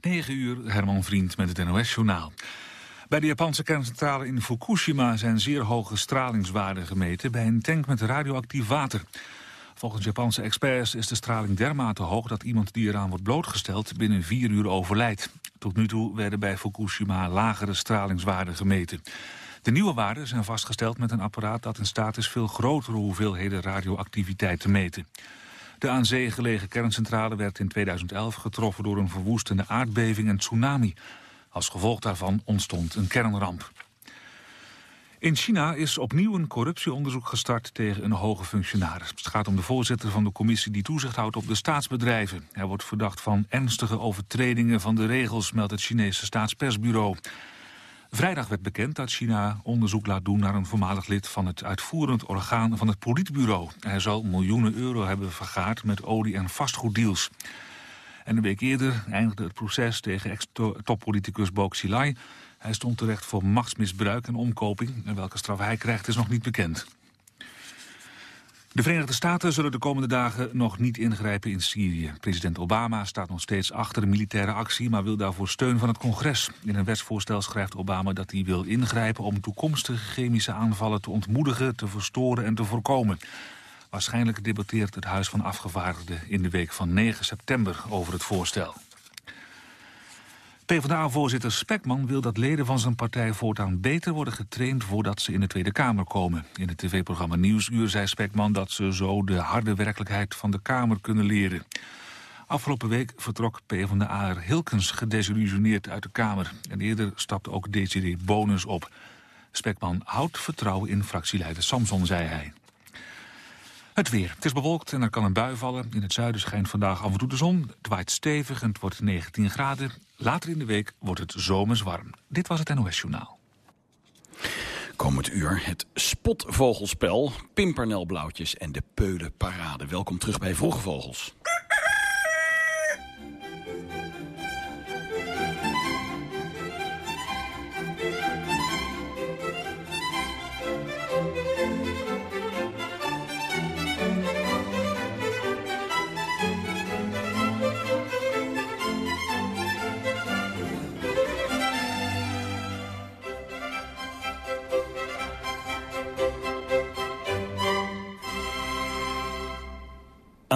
9 uur, Herman Vriend met het NOS-journaal. Bij de Japanse kerncentrale in Fukushima zijn zeer hoge stralingswaarden gemeten... bij een tank met radioactief water. Volgens Japanse experts is de straling dermate hoog... dat iemand die eraan wordt blootgesteld binnen vier uur overlijdt. Tot nu toe werden bij Fukushima lagere stralingswaarden gemeten. De nieuwe waarden zijn vastgesteld met een apparaat dat in staat is... veel grotere hoeveelheden radioactiviteit te meten. De aan zee gelegen kerncentrale werd in 2011 getroffen door een verwoestende aardbeving en tsunami. Als gevolg daarvan ontstond een kernramp. In China is opnieuw een corruptieonderzoek gestart tegen een hoge functionaris. Het gaat om de voorzitter van de commissie die toezicht houdt op de staatsbedrijven. Hij wordt verdacht van ernstige overtredingen van de regels, meldt het Chinese staatspersbureau. Vrijdag werd bekend dat China onderzoek laat doen naar een voormalig lid van het uitvoerend orgaan van het politbureau. Hij zal miljoenen euro hebben vergaard met olie- en vastgoeddeals. En een week eerder eindigde het proces tegen ex-toppoliticus Bo Xilai. Hij stond terecht voor machtsmisbruik en omkoping. En welke straf hij krijgt is nog niet bekend. De Verenigde Staten zullen de komende dagen nog niet ingrijpen in Syrië. President Obama staat nog steeds achter de militaire actie... maar wil daarvoor steun van het congres. In een wetsvoorstel schrijft Obama dat hij wil ingrijpen... om toekomstige chemische aanvallen te ontmoedigen, te verstoren en te voorkomen. Waarschijnlijk debatteert het Huis van Afgevaardigden in de week van 9 september over het voorstel. PvdA-voorzitter Spekman wil dat leden van zijn partij voortaan beter worden getraind voordat ze in de Tweede Kamer komen. In het tv-programma Nieuwsuur zei Spekman dat ze zo de harde werkelijkheid van de Kamer kunnen leren. Afgelopen week vertrok PvdA Hilkens gedesillusioneerd uit de Kamer. En eerder stapte ook Desiree Bonus op. Spekman houdt vertrouwen in fractieleider Samson, zei hij. Het weer. Het is bewolkt en er kan een bui vallen. In het zuiden schijnt vandaag af en toe de zon. Het waait stevig en het wordt 19 graden. Later in de week wordt het zomers warm. Dit was het NOS Journaal. Komend uur het spotvogelspel, pimpernelblauwtjes en de peulenparade. Welkom terug bij Vroege Vogels.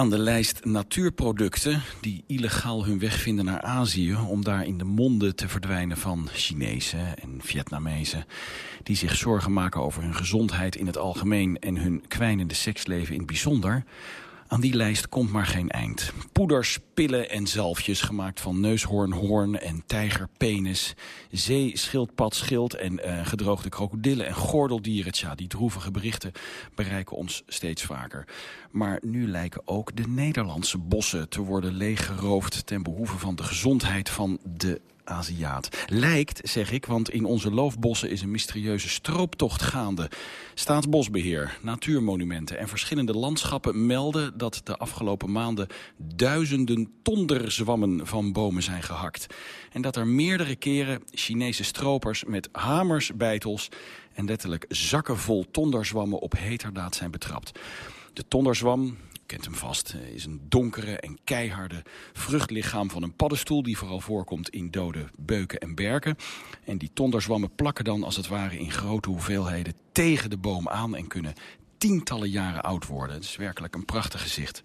Aan de lijst natuurproducten die illegaal hun weg vinden naar Azië... om daar in de monden te verdwijnen van Chinezen en Vietnamezen... die zich zorgen maken over hun gezondheid in het algemeen... en hun kwijnende seksleven in het bijzonder... Aan die lijst komt maar geen eind. Poeders, pillen en zalfjes gemaakt van neushoornhoorn en tijgerpenis... zee, schildpad, schild en uh, gedroogde krokodillen en gordeldieren. Tja, die droevige berichten bereiken ons steeds vaker. Maar nu lijken ook de Nederlandse bossen te worden leeggeroofd... ten behoeve van de gezondheid van de Aziat. Lijkt, zeg ik, want in onze loofbossen is een mysterieuze strooptocht gaande. Staatsbosbeheer, natuurmonumenten en verschillende landschappen melden dat de afgelopen maanden duizenden tonderzwammen van bomen zijn gehakt. En dat er meerdere keren Chinese stropers met hamers, beitels en letterlijk zakken vol tonderzwammen op heterdaad zijn betrapt. De tonderzwam, kent hem vast, eh, is een donkere en keiharde vruchtlichaam van een paddenstoel... die vooral voorkomt in dode beuken en berken. En die tonderzwammen plakken dan als het ware in grote hoeveelheden tegen de boom aan... en kunnen tientallen jaren oud worden. Het is werkelijk een prachtig gezicht.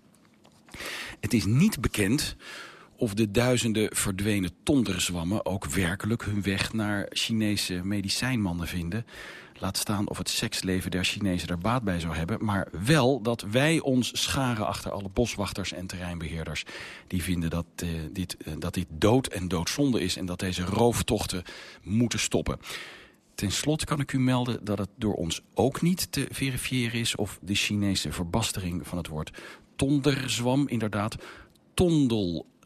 Het is niet bekend of de duizenden verdwenen tonderzwammen ook werkelijk hun weg naar Chinese medicijnmannen vinden. Laat staan of het seksleven der Chinezen er baat bij zou hebben. Maar wel dat wij ons scharen achter alle boswachters en terreinbeheerders. Die vinden dat, uh, dit, uh, dat dit dood en doodzonde is. En dat deze rooftochten moeten stoppen. Ten slotte kan ik u melden dat het door ons ook niet te verifiëren is... of de Chinese verbastering van het woord tonderzwam inderdaad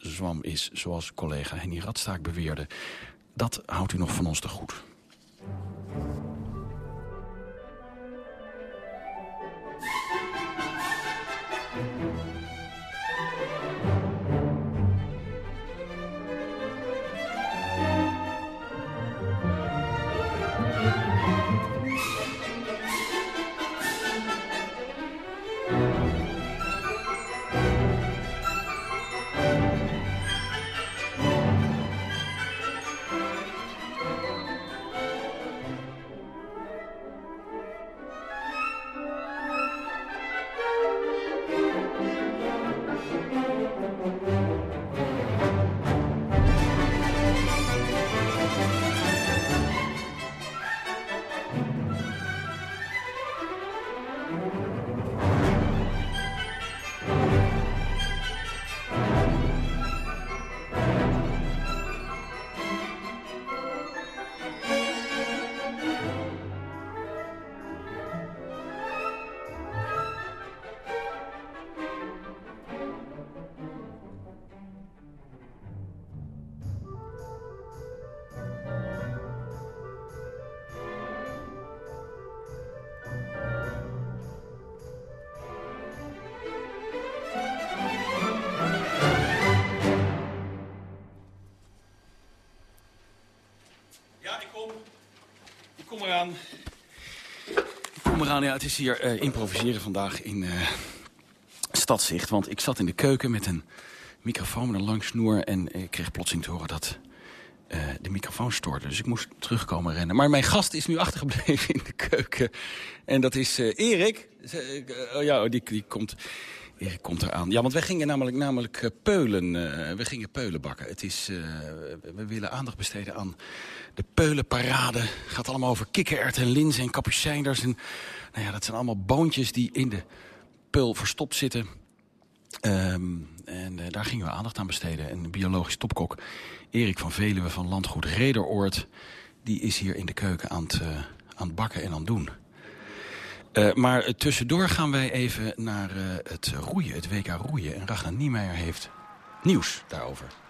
tondelzwam is... zoals collega Henny Radstaak beweerde. Dat houdt u nog van ons te goed. Ja. Het is hier uh, improviseren vandaag in uh, Stadzicht. Want ik zat in de keuken met een microfoon met een lang snoer... en ik kreeg plotseling te horen dat uh, de microfoon stoorde. Dus ik moest terugkomen rennen. Maar mijn gast is nu achtergebleven in de keuken. En dat is Erik. oh ja, die, die komt... Erik komt eraan. Ja, want wij gingen namelijk, namelijk peulen. we gingen peulen bakken. Het is, we willen aandacht besteden aan de peulenparade. Het gaat allemaal over kikkererwten en linzen en kapucijners. En, nou ja, dat zijn allemaal boontjes die in de peul verstopt zitten. Um, en uh, daar gingen we aandacht aan besteden. En biologisch topkok Erik van Veluwe van Landgoed Rederoord... die is hier in de keuken aan het, uh, aan het bakken en aan het doen. Uh, maar tussendoor gaan wij even naar het roeien, het WK roeien. En Ragnar Niemeyer heeft nieuws daarover.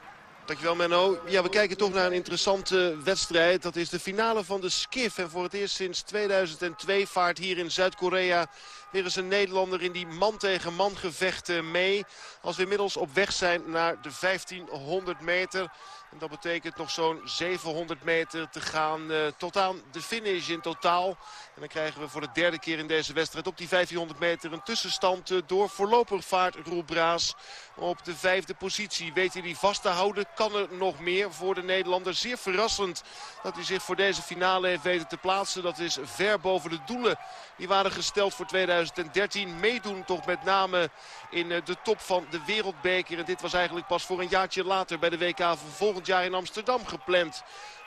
Dankjewel Menno. Ja, we kijken toch naar een interessante wedstrijd. Dat is de finale van de Skiff. En voor het eerst sinds 2002 vaart hier in Zuid-Korea weer eens een Nederlander in die man tegen man gevechten mee. Als we inmiddels op weg zijn naar de 1500 meter. En dat betekent nog zo'n 700 meter te gaan uh, tot aan de finish in totaal. En dan krijgen we voor de derde keer in deze wedstrijd op die 1500 meter een tussenstand uh, door. Voorlopig vaart Roel Braas op de vijfde positie. Weet hij die vast te houden? Kan er nog meer voor de Nederlander? Zeer verrassend dat hij zich voor deze finale heeft weten te plaatsen. Dat is ver boven de doelen die waren gesteld voor 2013. Meedoen toch met name in uh, de top van de wereldbeker. En dit was eigenlijk pas voor een jaartje later bij de WK van volgend jaar in Amsterdam gepland.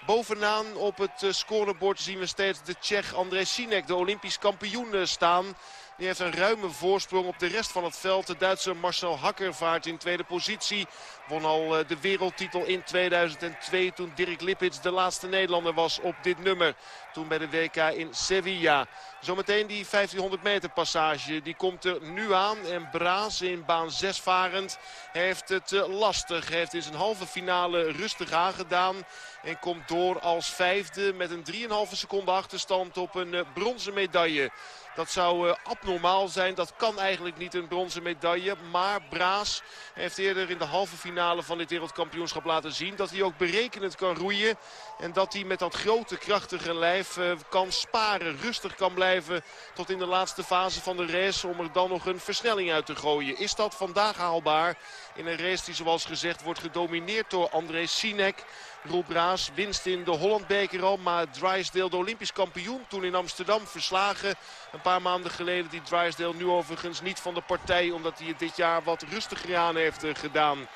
Bovenaan op het uh, scorebord zien we steeds de Tsjech André Sinek, de Olympisch kampioen, uh, staan. Die heeft een ruime voorsprong op de rest van het veld. De Duitse Marcel Hakker vaart in tweede positie. Won al de wereldtitel in 2002 toen Dirk Lippits de laatste Nederlander was op dit nummer. Toen bij de WK in Sevilla. Zometeen die 1500 meter passage. Die komt er nu aan. En Braas in baan 6 varend heeft het lastig. Heeft in zijn halve finale rustig aangedaan. En komt door als vijfde met een 3,5 seconde achterstand op een bronzen medaille. Dat zou uh, abnormaal zijn. Dat kan eigenlijk niet een bronzen medaille. Maar Braas heeft eerder in de halve finale van dit wereldkampioenschap laten zien... dat hij ook berekenend kan roeien. En dat hij met dat grote krachtige lijf uh, kan sparen. Rustig kan blijven tot in de laatste fase van de race... om er dan nog een versnelling uit te gooien. Is dat vandaag haalbaar in een race die zoals gezegd wordt gedomineerd door André Sinek... Roel Braas winst in de Hollandbeker al. Maar Drysdale, de Olympisch kampioen, toen in Amsterdam verslagen. Een paar maanden geleden. Die Drysdale nu overigens niet van de partij. Omdat hij het dit jaar wat rustiger aan heeft eh, gedaan.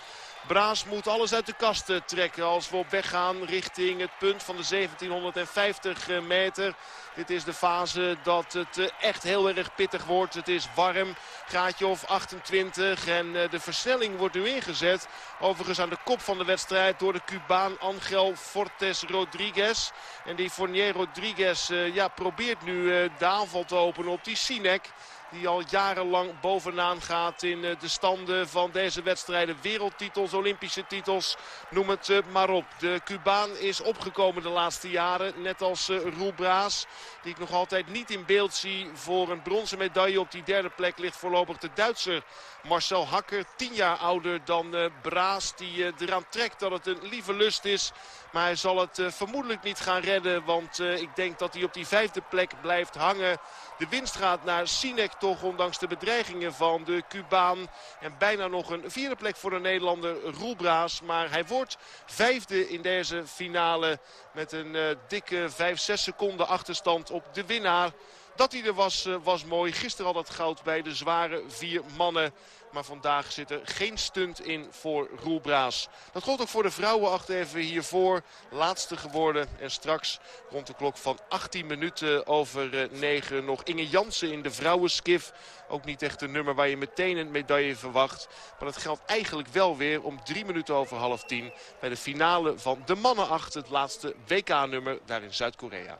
Braas moet alles uit de kast trekken als we op weg gaan richting het punt van de 1750 eh, meter. Dit is de fase dat het eh, echt heel erg pittig wordt. Het is warm, graadje of 28 en eh, de versnelling wordt nu ingezet. Overigens aan de kop van de wedstrijd door de Cubaan Angel Fortes Rodriguez. En die Fournier Rodriguez ja, probeert nu de aanval te openen op die Sinek. Die al jarenlang bovenaan gaat in eh, de standen van deze wedstrijden. Wereldtitels, Olympische titels, noem het eh, maar op. De Cubaan is opgekomen de laatste jaren. Net als eh, Roel Braas. Die ik nog altijd niet in beeld zie voor een bronzen medaille. Op die derde plek ligt voorlopig de Duitser Marcel Hakker. Tien jaar ouder dan Braas. Die eraan trekt dat het een lieve lust is. Maar hij zal het vermoedelijk niet gaan redden. Want ik denk dat hij op die vijfde plek blijft hangen. De winst gaat naar Sinek toch ondanks de bedreigingen van de Cubaan. En bijna nog een vierde plek voor de Nederlander Roelbraas. Maar hij wordt vijfde in deze finale met een uh, dikke 5-6 seconden achterstand op de winnaar. Dat hij er was, was mooi. Gisteren al dat goud bij de zware vier mannen. Maar vandaag zit er geen stunt in voor Roel Braas. Dat gold ook voor de vrouwen achter even hiervoor. Laatste geworden. En straks rond de klok van 18 minuten over 9 eh, nog Inge Jansen in de vrouwenskif. Ook niet echt een nummer waar je meteen een medaille verwacht. Maar dat geldt eigenlijk wel weer om drie minuten over half tien. Bij de finale van de mannen achter het laatste WK-nummer daar in Zuid-Korea.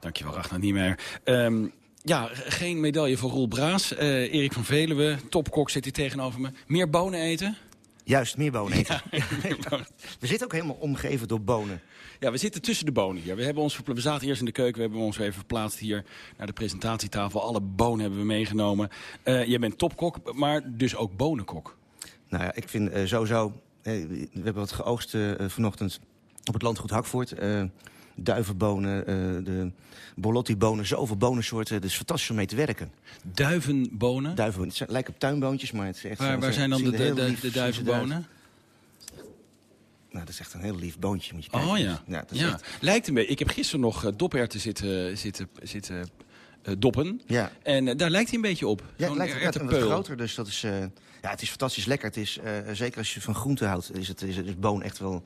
Dankjewel, Ragnar Niemeyer. Um, ja, geen medaille voor Roel Braas. Uh, Erik van Veluwe, topkok zit hier tegenover me. Meer bonen eten? Juist, meer bonen eten. Ja, meer bonen. we zitten ook helemaal omgeven door bonen. Ja, we zitten tussen de bonen hier. We, hebben ons, we zaten eerst in de keuken, we hebben ons even verplaatst hier naar de presentatietafel. Alle bonen hebben we meegenomen. Uh, je bent topkok, maar dus ook bonenkok. Nou ja, ik vind uh, sowieso... we hebben wat geoogst vanochtend op het landgoed Hakvoort duivenbonen, uh, de Bolotti-bonen. Zoveel bonensoorten. Het is fantastisch om mee te werken. Duivenbonen? Duivenbonen. Het lijken op tuinboontjes, maar het is echt... Waar, waar zijn dan de, de, de, de duivenbonen? Nou, dat is echt een heel lief boontje. Moet je kijken. Oh ja. ja, ja. Echt... Lijkt een beetje. Ik heb gisteren nog uh, doperwten zitten, zitten, zitten uh, doppen. Ja. En uh, daar lijkt hij een beetje op. Ja, het lijkt het wat groter. Dus dat is, ja, het is fantastisch lekker. Het is, zeker als je van groente houdt, is, het, is, is boon echt wel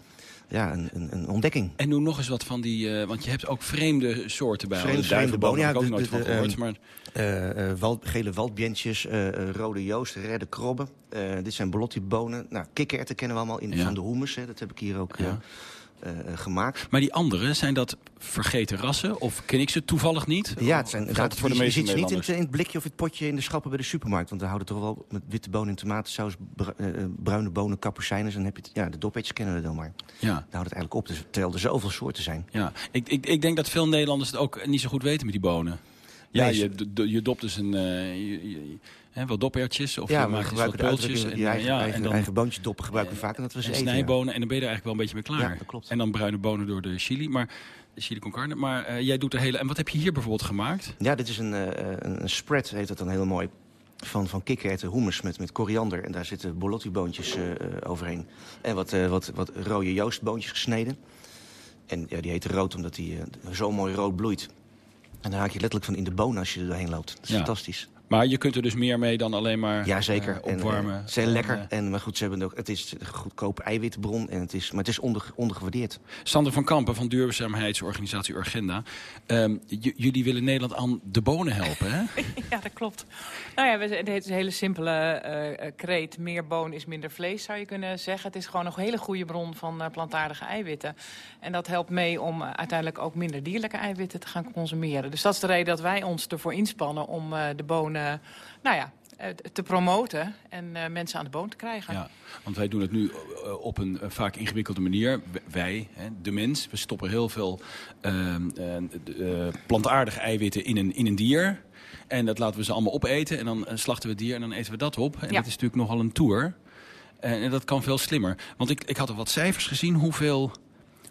ja, een, een, een, ontdekking. En noem nog eens wat van die... Uh, want je hebt ook vreemde soorten bij. Vreemde, vreemde bonen, ja. heb ik ook nooit van gehoord. maar... Uh, uh, wald, gele waldbjentjes, rode joost, redde krobben. dit zijn bolottibonen. Nou, kikkererwten kennen we allemaal in, ja. van de hummus. Hè. Dat heb ik hier ook... Ja. Uh, gemaakt. Maar die andere, zijn dat vergeten rassen? Of ken ik ze toevallig niet? Ja, het zijn het voor de meeste Je ziet ze niet in het, in het, blikje of het potje in de schappen bij de supermarkt. Want we houden toch wel met witte bonen en tomatensaus, bruine bonen, kapucijnen. Dan heb je het, ja, de dopetjes kennen we dan maar. Ja. Daar houdt het eigenlijk op, dus, terwijl er zoveel soorten zijn. Ja, ik, ik, ik denk dat veel Nederlanders het ook niet zo goed weten met die bonen. Ja, je, je dopt dus een... Uh, je, je, He, wel dopertjes of ja, je maakt gebruiken pultjes. En, eigen, ja, eigen, en dan, eigen boontjes doppen gebruiken we vaak en dat we ze eten. snijbonen en dan ben je er eigenlijk wel een beetje mee klaar. Ja, dat klopt. En dan bruine bonen door de chili, maar de chili con carne. Maar uh, jij doet de hele... En wat heb je hier bijvoorbeeld gemaakt? Ja, dit is een, uh, een spread, heet dat dan heel mooi. Van, van kikkererwten, hummus met, met koriander. En daar zitten bolotti-boontjes uh, overheen. En wat, wat, wat rode joostboontjes gesneden. En ja, die heet rood omdat die zo mooi rood bloeit. En daar haak je letterlijk van in de bonen als je er doorheen loopt. Dat is fantastisch. Maar je kunt er dus meer mee dan alleen maar ja, zeker. Uh, opwarmen. En, uh, zijn lekker. Uh, en, maar goed, ze hebben ook, het is een goedkope eiwitbron. En het is, maar het is onder, ondergewaardeerd. Sander van Kampen van duurzaamheidsorganisatie Urgenda. Um, jullie willen Nederland aan de bonen helpen, hè? ja, dat klopt. Nou ja, het is een hele simpele kreet. Meer boon is minder vlees, zou je kunnen zeggen. Het is gewoon een hele goede bron van plantaardige eiwitten. En dat helpt mee om uiteindelijk ook minder dierlijke eiwitten te gaan consumeren. Dus dat is de reden dat wij ons ervoor inspannen om de bonen nou ja, te promoten en uh, mensen aan de boom te krijgen. Ja, want wij doen het nu op een vaak ingewikkelde manier. Wij, hè, de mens, we stoppen heel veel ehm, plantaardige eiwitten in een, in een dier. En dat laten we ze allemaal opeten. En dan slachten we het dier en dan eten we dat op. En ja. dat is natuurlijk nogal een tour. En dat kan veel slimmer. Want ik, ik had al wat cijfers gezien hoeveel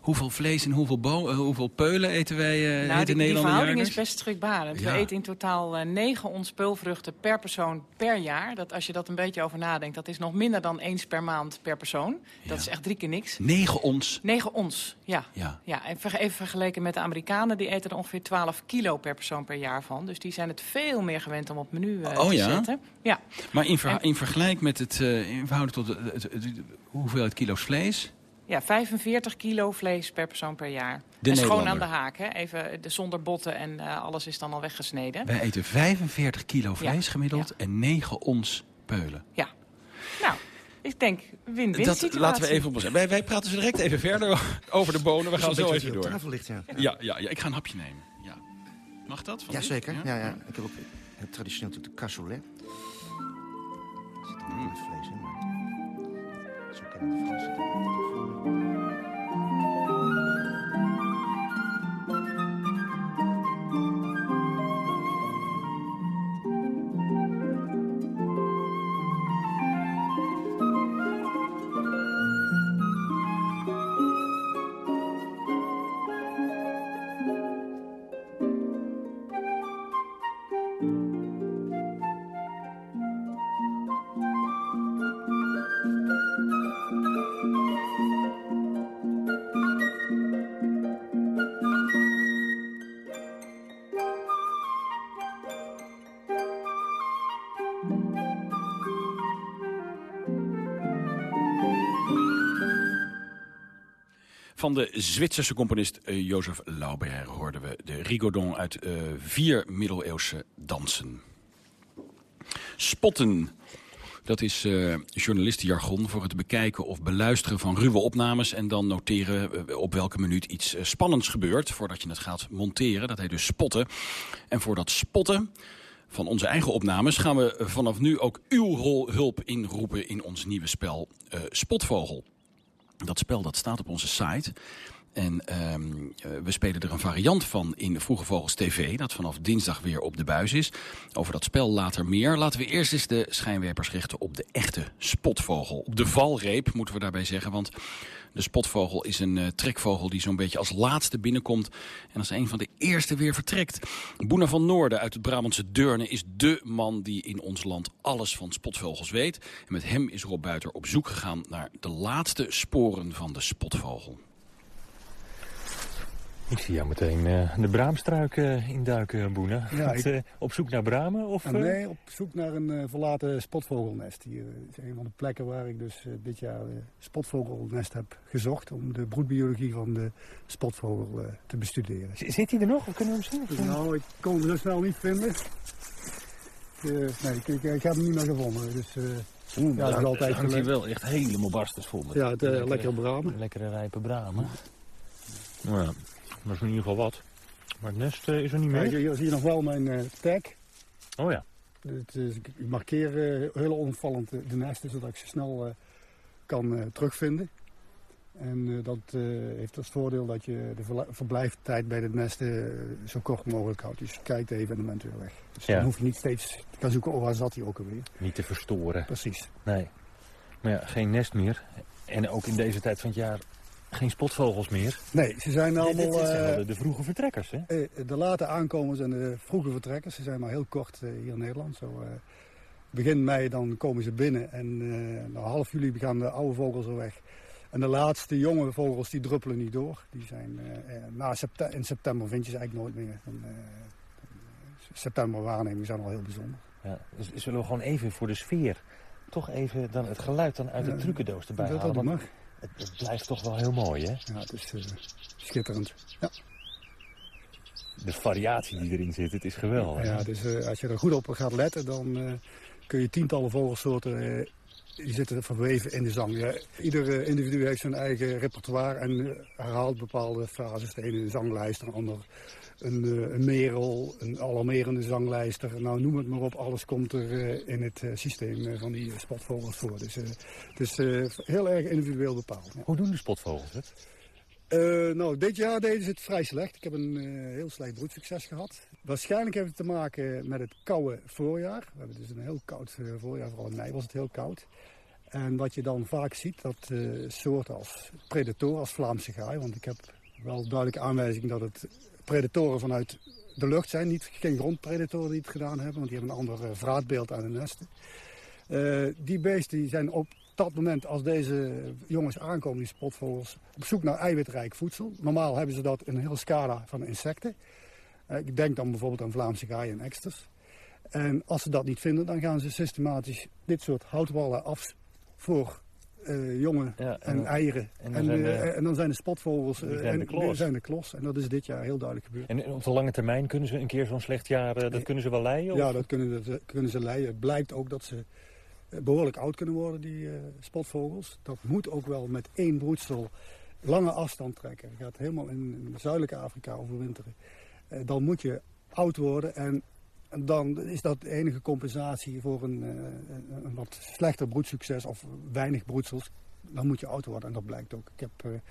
Hoeveel vlees en hoeveel, uh, hoeveel peulen eten wij uh, nou, die, die verhouding is best schrikbarend. Ja. We eten in totaal uh, 9 ons peulvruchten per persoon per jaar. Dat, als je dat een beetje over nadenkt, dat is nog minder dan eens per maand per persoon. Dat is echt drie keer niks. 9 ons? 9 ons, ja. ja. ja en even vergeleken met de Amerikanen, die eten er ongeveer 12 kilo per persoon per jaar van. Dus die zijn het veel meer gewend om op menu uh, oh, te ja? zetten. Ja. Maar in, ver, in vergelijk met het, uh, in verhouding tot het, het, het, hoeveelheid kilo's vlees... Ja, 45 kilo vlees per persoon per jaar. De en schoon aan de haak, hè? Even de, zonder botten en uh, alles is dan al weggesneden. Wij eten 45 kilo vlees ja. gemiddeld ja. en 9 ons peulen. Ja. Nou, ik denk win-win Dat laten we even op Wij, wij praten zo direct even verder over de bonen. We gaan zo even door. Tafel ligt, ja. Ja, ja, ja, ik ga een hapje nemen. Ja. Mag dat? Jazeker. Ja? Ja, ja. Ik heb ook het traditioneel de cassoulet. Er zit er niet vlees in, maar zo kennen de Fransen thank you Van de Zwitserse componist uh, Jozef Lauber hoorden we de rigodon uit uh, vier middeleeuwse dansen. Spotten. Dat is uh, journalistenjargon voor het bekijken of beluisteren van ruwe opnames... en dan noteren op welke minuut iets spannends gebeurt... voordat je het gaat monteren. Dat heet dus spotten. En voor dat spotten van onze eigen opnames... gaan we vanaf nu ook uw hulp inroepen in ons nieuwe spel Spotvogel. Dat spel dat staat op onze site. En ehm, we spelen er een variant van in Vroege Vogels TV... dat vanaf dinsdag weer op de buis is. Over dat spel later meer. Laten we eerst eens de schijnwerpers richten op de echte spotvogel. Op de valreep, moeten we daarbij zeggen, want... De spotvogel is een uh, trekvogel die zo'n beetje als laatste binnenkomt... en als een van de eerste weer vertrekt. Boena van Noorden uit het Brabantse Deurne is dé man die in ons land alles van spotvogels weet. En met hem is Rob Buiter op zoek gegaan naar de laatste sporen van de spotvogel. Ik zie jou meteen uh, de braamstruik uh, induiken, Boene. Ja, ik... uh, op zoek naar bramen? Of, nee, op zoek naar een verlaten spotvogelnest. Hier is een van de plekken waar ik dus dit jaar spotvogelnest heb gezocht... om de broedbiologie van de spotvogel te bestuderen. Z zit hij er nog? Of kunnen we hem zien? Nou, ik kon hem zo snel niet vinden. nee, ik, ik, ik, heb hem niet meer gevonden. Dus, Oeh, ja, dat is altijd hangt hij wel echt helemaal barstens vol. Met ja, het, lekkere, lekkere bramen. Lekkere rijpe bramen. Ja. Dat is in ieder geval wat. Maar het nest uh, is er niet meer. hier zie je nog wel mijn uh, tag. Oh ja. Het is, ik markeer uh, heel onopvallend de nesten, zodat ik ze snel kan terugvinden. En dat heeft als voordeel dat je de verblijftijd bij de nesten zo kort mogelijk houdt. Dus je kijkt even en dan bent weer weg. Dus ja. dan hoef je niet steeds te gaan zoeken, oh waar zat hij ook alweer. Niet te verstoren. Precies. Nee. Maar ja, geen nest meer. En ook in deze tijd van het jaar geen spotvogels meer? Nee, ze zijn allemaal... Dit, zijn de, de, vroege vertrekkers, hè? Eh, de late aankomers en de vroege vertrekkers. Ze zijn maar heel kort eh, hier in Nederland. Zo, begin mei dan komen ze binnen en na half juli gaan de oude vogels er weg. En de laatste jonge vogels die druppelen niet door. Die zijn, na september, in september vind je ze eigenlijk nooit meer. Dan, september waarnemingen zijn al heel bijzonder. Ja, dus zullen we gewoon even voor de sfeer toch even dan het geluid dan uit de trucendoos erbij dat, halen? Dat mag. Het, het, blijft toch wel heel mooi, hè? Ja, het is uh, schitterend. Ja. De variatie die erin zit, het is geweldig. Ja, dus uh, als je er goed op gaat letten, dan uh, kun je tientallen vogelsoorten... die zitten verweven in de zang. Ieder individu heeft zijn eigen repertoire en herhaalt bepaalde fases. De ene een zanglijst, een ander een, een merel, een alarmerende zanglijster. Nou, noem het maar op, alles komt er in het systeem van die spotvogels voor. Dus het is heel erg individueel bepaald. Hoe doen de spotvogels het? Nou, dit jaar deden ze het vrij slecht. Ik heb een heel slecht broedsucces gehad. Waarschijnlijk heeft het te maken met het koude voorjaar. We hebben dus een heel koud voorjaar, vooral in mei was het heel koud. En wat je dan vaak ziet, dat soorten als predatoren, als Vlaamse gaai... want ik heb wel duidelijke aanwijzing dat het predatoren vanuit de lucht zijn. Niet, geen grondpredatoren die het gedaan hebben, want die hebben een ander vraatbeeld aan de nesten. Die beesten die zijn op dat moment, als deze jongens aankomen, die spotvogels, op zoek naar eiwitrijk voedsel. Normaal hebben ze dat in een hele scala van insecten. Uh, ik denk dan bijvoorbeeld aan Vlaamse gaaien en eksters. En als ze dat niet vinden, dan gaan ze systematisch dit soort houtwallen af voor uh, jongen ja, en, en, eieren. En dan, en, de, en dan, zijn de spotvogels zijn en, de klos. zijn de klos. En dat is dit jaar heel duidelijk gebeurd. En op de lange termijn kunnen ze een keer zo'n slecht jaar, dat kunnen ze wel leiden? Ja, dat kunnen, dat kunnen ze leiden. Het blijkt ook dat ze behoorlijk oud kunnen worden, die uh, spotvogels. Dat moet ook wel met één broedsel lange afstand trekken. Je gaat helemaal in, in zuidelijke Afrika overwinteren. dan moet je oud worden en dan is dat de enige compensatie voor een, een, een, wat slechter broedsucces of weinig broedsels. Dan moet je oud worden en dat blijkt ook. Ik heb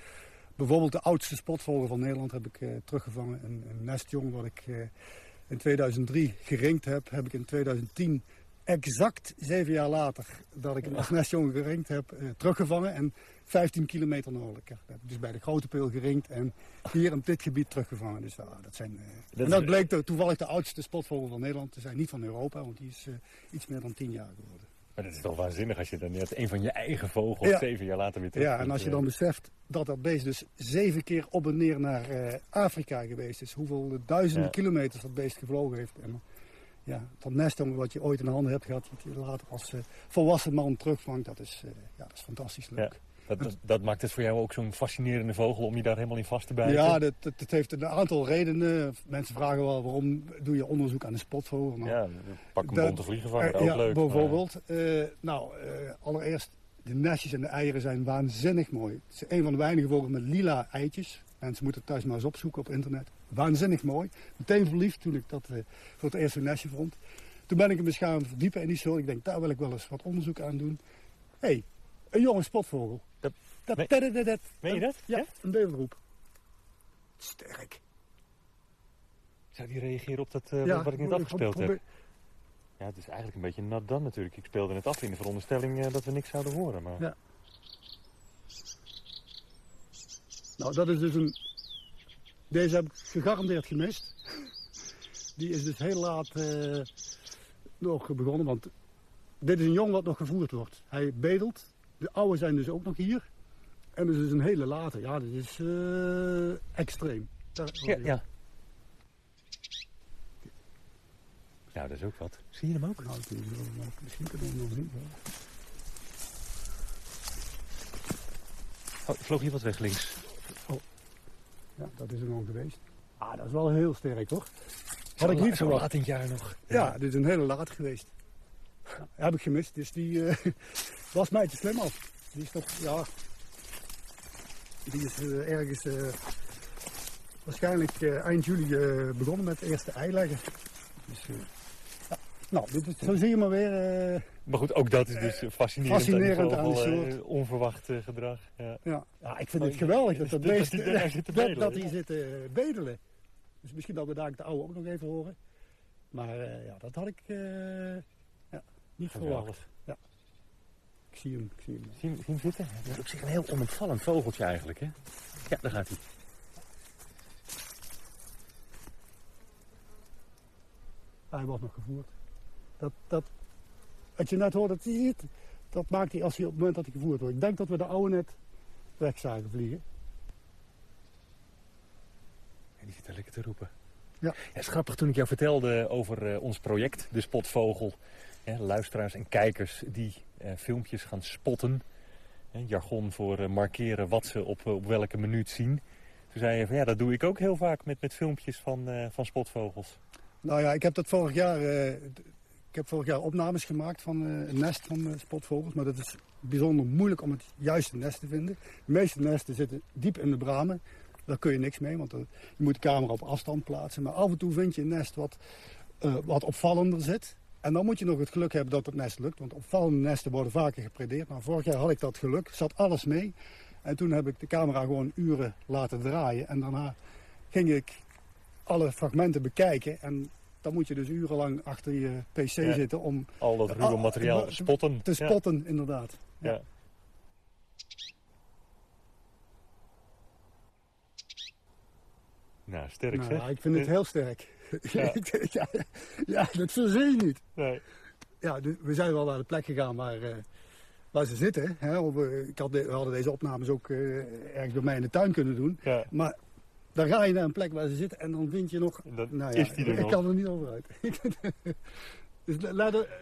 bijvoorbeeld de oudste spotvogel van Nederland heb ik teruggevangen. Een, een, nestjong wat ik in 2003 geringd heb, heb ik in 2010 exact zeven jaar later dat ik een als nestjongen geringd heb, teruggevangen. En 15 kilometer noordelijker. Dat heb ik dus bij de Grote Peel geringd en hier op dit gebied teruggevangen. Dus uh, dat zijn, uh, dat en dat bleek de, toevallig de oudste spotvogel van Nederland te zijn. Niet van Europa, want die is iets meer dan 10 jaar geworden. Maar dat is toch waanzinnig als je dan net een van je eigen vogels ja. zeven jaar later weer terug Ja, en als je dan beseft dat dat beest dus zeven keer op en neer naar Afrika geweest is. Hoeveel duizenden ja. kilometers dat beest gevlogen heeft. En, ja, dat nestjongen wat je ooit in de handen hebt gehad, wat je later als volwassen man terugvangt, dat is, ja, dat is fantastisch leuk. Ja. Dat, dat, dat, maakt het voor jou ook zo'n fascinerende vogel om je daar helemaal in vast te bijten? Ja, dat, dat, dat, heeft een aantal redenen. Mensen vragen wel waarom doe je onderzoek aan de spotvogel. Nou, ja, pak een bonte vliegenvanger, uh, ook ja, leuk. bijvoorbeeld. Maar... Uh, nou, uh, allereerst, de nestjes en de eieren zijn waanzinnig mooi. Het is een van de weinige vogels met lila eitjes. Mensen moeten het thuis maar eens opzoeken op internet. Waanzinnig mooi. Meteen verliefd toen ik dat voor het eerst een nestje vond. Toen ben ik me gaan verdiepen in die soort. Ik denk, daar wil ik wel eens wat onderzoek aan doen. Hé, hey, een jonge spotvogel. Dat, dat, dat, dat, dat, Meen je dat? Ja, een bevelroep. sterk. Zou die reageren op dat eh, Ja, wat ik net ik afgespeeld heb? Ja, het is eigenlijk een beetje nat dan natuurlijk. Ik speelde het af in de veronderstelling eh, dat we niks zouden horen. Maar... Ja. Nou, dat is dus een... Deze heb ik gegarandeerd gemist. Die is dus heel laat eh, nog begonnen, want dit is een jong wat nog gevoerd wordt. Hij bedelt. De oude zijn dus ook nog hier. En dus is een hele late. Ja, dit is eh, extreem. Ja, ja. Nou, dat is ook wat. Zie je hem ook? Nou, misschien kunnen we hem nog zien. Oh, vloog hier wat weg links. Ja, dat is er nog geweest. Ah, dat is wel heel sterk hoor. Had ik niet zo verwacht. laat in het jaar nog. Ja, dit is een hele laat geweest. Ja, heb ik gemist, dus die eh, was mij te slim af. Die is toch, ja... Die is eh, ergens eh, waarschijnlijk eind juli begonnen met het eerste ei leggen. Dus. Nou, dit is, zo zie je maar weer... eh, Maar goed, ook dat is dus eh, fascinerend. Fascinerend aan, vogel, eh, soort. onverwacht gedrag. Ja. ja. ja, ik vind Oh, het geweldig dat dat- dat dat beest... daar zit dat, bedelen, dat die zit te bedelen. Dus misschien dat we daar de oude ook nog even horen. Maar eh, ja, dat had ik eh, ja, niet verwacht. Geweldig. Ik zie hem, ik zie hem. Zie hem- zie je hem zitten? Het is op zich een heel onopvallend vogeltje eigenlijk, hè? Ja, daar gaat hij. Hij wordt nog gevoerd. Dat, dat, als je net hoort dat hij zit, dat maakt hij als hij op het moment dat hij gevoerd wordt. Ik denk dat we de oude net weg zagen vliegen. En die zit daar lekker te roepen. Ja. het is grappig toen ik jou vertelde over eh, ons project, de Spotvogel. Hè, luisteraars en kijkers die eh, filmpjes gaan spotten. Hè, jargon voor eh, markeren wat ze op, op welke minuut zien. Toen zei je van ja, dat doe ik ook heel vaak met, met filmpjes van, van spotvogels. Nou ja, ik heb dat vorig jaar, heb vorig jaar opnames gemaakt van eh, een nest van eh, spotvogels. Maar dat is bijzonder moeilijk om het juiste nest te vinden. De meeste nesten zitten diep in de bramen. Daar kun je niks mee, want eh, je moet de camera op afstand plaatsen. Maar af en toe vind je een nest wat, wat opvallender zit. En dan moet je nog het geluk hebben dat het nest lukt. Want opvallende nesten worden vaker gepredeerd. Nou, vorig jaar had ik dat geluk, zat alles mee. En toen heb ik de camera gewoon uren laten draaien. En daarna ging ik alle fragmenten bekijken. En dan moet je dus urenlang achter je pc Ja. zitten om Al dat ruwe Ah, materiaal te- spotten. te spotten, inderdaad. Ja. Nou, sterk Nou, zeg. ik vind het Eh, heel sterk. Ja. ja, ja, dat verzin je niet. Nee. Ja, we zijn wel naar de plek gegaan waar, eh, waar ze zitten. Hè. Of, ik had de- we hadden deze opnames ook eh, ergens bij mij in de tuin kunnen doen. Ja. Maar dan ga je naar een plek waar ze zitten en dan vind je nog... Dan nou ja, is die er ik nog. kan er niet over uit.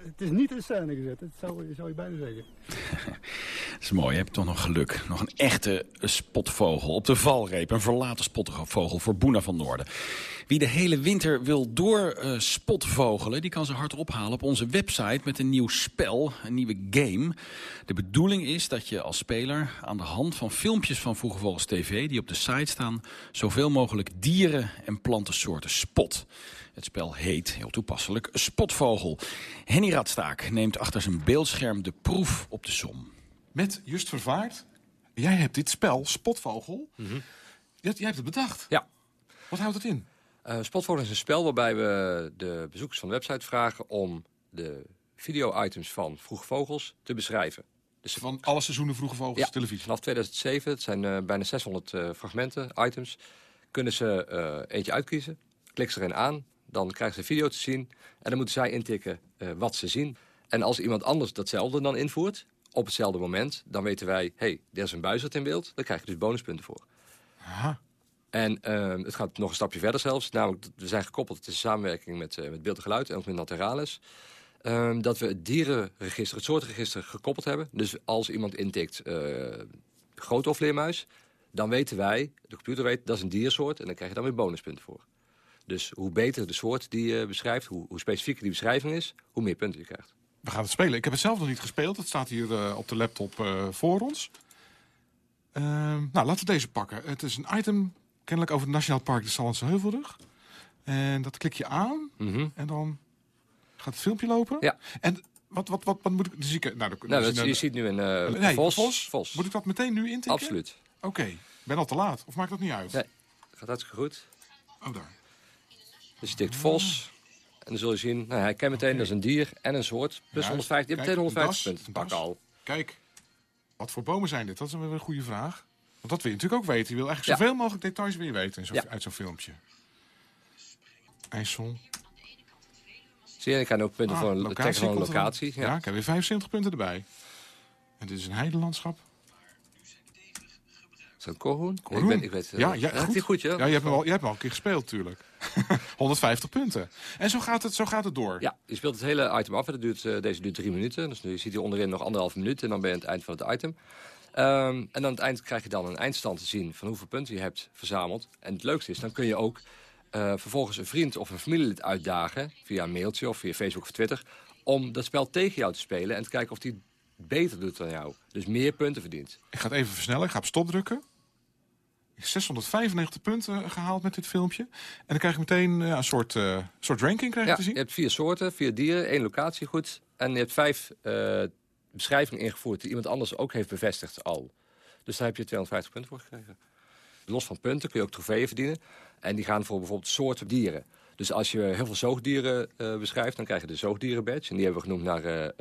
het is niet in scène gezet, dat zou, zou je bijna zeggen. Dat is mooi, je hebt toch nog geluk. Nog een echte spotvogel op de valreep. Een verlaten spotvogel voor Boena van Noorden. Wie de hele winter wil door eh, spotvogelen... die kan ze hard ophalen op onze website met een nieuw spel, een nieuwe game. De bedoeling is dat je als speler aan de hand van filmpjes van Vroege Vogels TV... die op de site staan, zoveel mogelijk dieren en plantensoorten spot. Het spel heet, heel toepasselijk, Spotvogel. Henny Radstaak neemt achter zijn beeldscherm de proef op de som. Met Just Vervaart. Jij hebt dit spel, Spotvogel. jij, jij hebt het bedacht. Ja. Wat houdt het in? Eh Spotvogel is een spel waarbij we de bezoekers van de website vragen om de video-items van Vroege Vogels te beschrijven. Dus Van alle seizoenen Vroege Vogels Ja, televisie. vanaf 2007, het zijn eh, bijna 600 eh, fragmenten, items, kunnen ze eh, eentje uitkiezen. Klik ze erin aan, dan krijgen ze een video te zien en dan moeten zij intikken eh, wat ze zien. En als iemand anders datzelfde dan invoert, op hetzelfde moment, dan weten wij, hey, er is een buizerd in beeld, daar krijg je dus bonuspunten voor. Aha. En eh, het gaat nog een stapje verder zelfs. Namelijk, we zijn gekoppeld, het is een samenwerking met, eh, met Beeld en Geluid en ook met Naturalis. Ehm, dat we het dierenregister, het soortenregister gekoppeld hebben. Dus als iemand intikt uh, grootoorvleermuis, dan weten wij, de computer weet, dat is een diersoort. En dan krijg je dan weer bonuspunten voor. Dus hoe beter de soort die je beschrijft, hoe, hoe specifieker die beschrijving is, hoe meer punten je krijgt. We gaan het spelen. Ik heb het zelf nog niet gespeeld. Het staat hier eh, op de laptop eh, voor ons. Ehm, nou, laten we deze pakken. Het is een item, kennelijk over het Nationaal Park de Sallandse Heuvelrug. En dat klik je aan Mhm. en dan gaat het filmpje lopen. Ja. En wat, wat, wat, wat moet ik... Dus ik nou, dan, Nou, dat, je ziet nu een eh, nee, vos, vos. vos. Moet ik dat meteen nu intikken? Absoluut. Oké. Ik ben al te laat. Of maakt dat niet uit? Nee. Gaat hartstikke goed. Oh, daar. Dus je tikt Vos. En dan zul je zien, nou, hij kent meteen, dat is een dier en een soort. Plus Ja, 150, je hebt meteen 150 das, punten te pakken das. al. Kijk, wat voor bomen zijn dit? Dat is wel een goede vraag. Want dat wil je natuurlijk ook weten. Je wil eigenlijk Ja. zoveel mogelijk details je weten in zo- Ja. uit zo'n filmpje. IJssel. Zie je, ik kan ook punten Ah, voor een locatie een locatie. Ja, Ja. ik heb weer 75 punten erbij. En dit is een heidelandschap. Een korhoen? Ik, ben, ik weet, eh, Ja, ja, goed. goed, ja? Ja, je hebt hem al, je hebt hem al een keer gespeeld natuurlijk. 150 punten. En zo gaat het, zo gaat het door. Ja, je speelt het hele item af. Dat duurt, eh, deze duurt drie minuten. Dus nu, je ziet hier onderin nog anderhalf minuut. En dan ben je aan het eind van het item. Ehm, en dan aan het eind krijg je dan een eindstand te zien van hoeveel punten je hebt verzameld. En het leukste is, dan kun je ook eh, vervolgens een vriend of een familielid uitdagen... via een mailtje of via Facebook of Twitter... om dat spel tegen jou te spelen en te kijken of die beter doet dan jou. Dus meer punten verdient. Ik ga het even versnellen. Ik ga op stop drukken. Ik heb 695 punten gehaald met dit filmpje. En dan krijg je meteen eh, een soort, eh, soort ranking krijg je Ja, te je zien. hebt vier soorten, vier dieren, één locatie goed. En je hebt vijf eh, beschrijvingen ingevoerd die iemand anders ook heeft bevestigd al. Dus daar heb je 250 punten voor gekregen. Los van punten kun je ook trofeeën verdienen. En die gaan voor bijvoorbeeld soorten dieren. Dus als je heel veel zoogdieren beschrijft, dan krijg je de zoogdieren-badge. En die hebben we genoemd naar